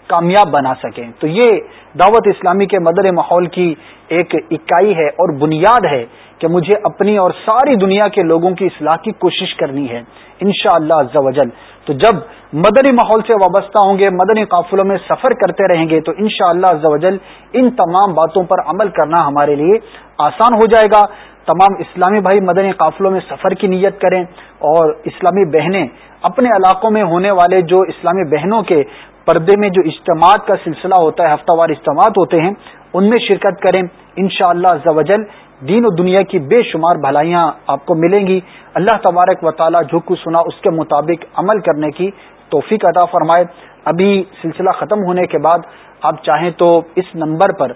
A: کامیاب بنا سکیں۔ تو یہ دعوت اسلامی کے مدر ماحول کی ایک اکائی ہے اور بنیاد ہے کہ مجھے اپنی اور ساری دنیا کے لوگوں کی اصلاح کی کوشش کرنی ہے۔ انشاءاللہ شاء اللہ تو جب مدنی ماحول سے وابستہ ہوں گے، مدنی قافلوں میں سفر کرتے رہیں گے، تو انشاءاللہ شاء اللہ ان تمام باتوں پر عمل کرنا ہمارے لیے آسان ہو جائے گا۔ تمام اسلامی بھائی مدنی قافلوں میں سفر کی نیت کریں اور اسلامی بہنیں اپنے علاقوں میں ہونے والے جو اسلامی بہنوں کے پردے میں جو اجتماعات کا سلسلہ ہوتا ہے، ہفتہ وار اجتماعات ہوتے ہیں، ان میں شرکت کریں۔ ان شاء اللہ دین و دنیا کی بے شمار بھلائیاں آپ کو ملیں گی۔ اللہ تبارک و تعالیٰ جو کچھ سنا اس کے مطابق عمل کرنے کی توفیق عطا فرمائے۔ ابھی سلسلہ ختم ہونے کے بعد آپ چاہیں تو اس نمبر پر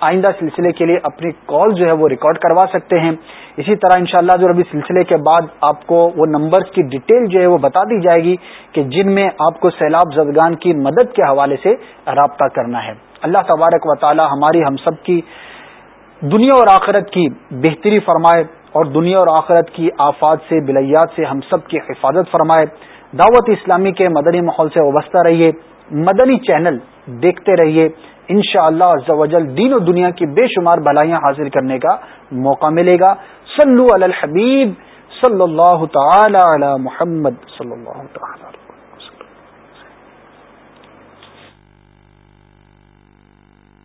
A: آئندہ سلسلے کے لیے اپنی کال جو ہے وہ ریکارڈ کروا سکتے ہیں۔ اسی طرح انشاءاللہ جو ابھی سلسلے کے بعد آپ کو وہ نمبرز کی ڈیٹیل جو ہے وہ بتا دی جائے گی کہ جن میں آپ کو سیلاب زدگان کی مدد کے حوالے سے رابطہ کرنا ہے۔ اللہ تبارک و تعالی ہماری ہم سب کی دنیا اور آخرت کی بہتری فرمائے اور دنیا اور آخرت کی آفات سے بلیات سے ہم سب کی حفاظت فرمائے۔ دعوت اسلامی کے مدنی ماحول سے وابستہ رہیے۔ مدنی چینل دیکھتے رہیے۔ ان شاء اللہ دین و دنیا کی بے شمار بھلائیاں حاصل کرنے کا موقع ملے گا۔ صلو علی الحبیب صلی اللہ تعالی علی محمد صلی اللہ تعالی۔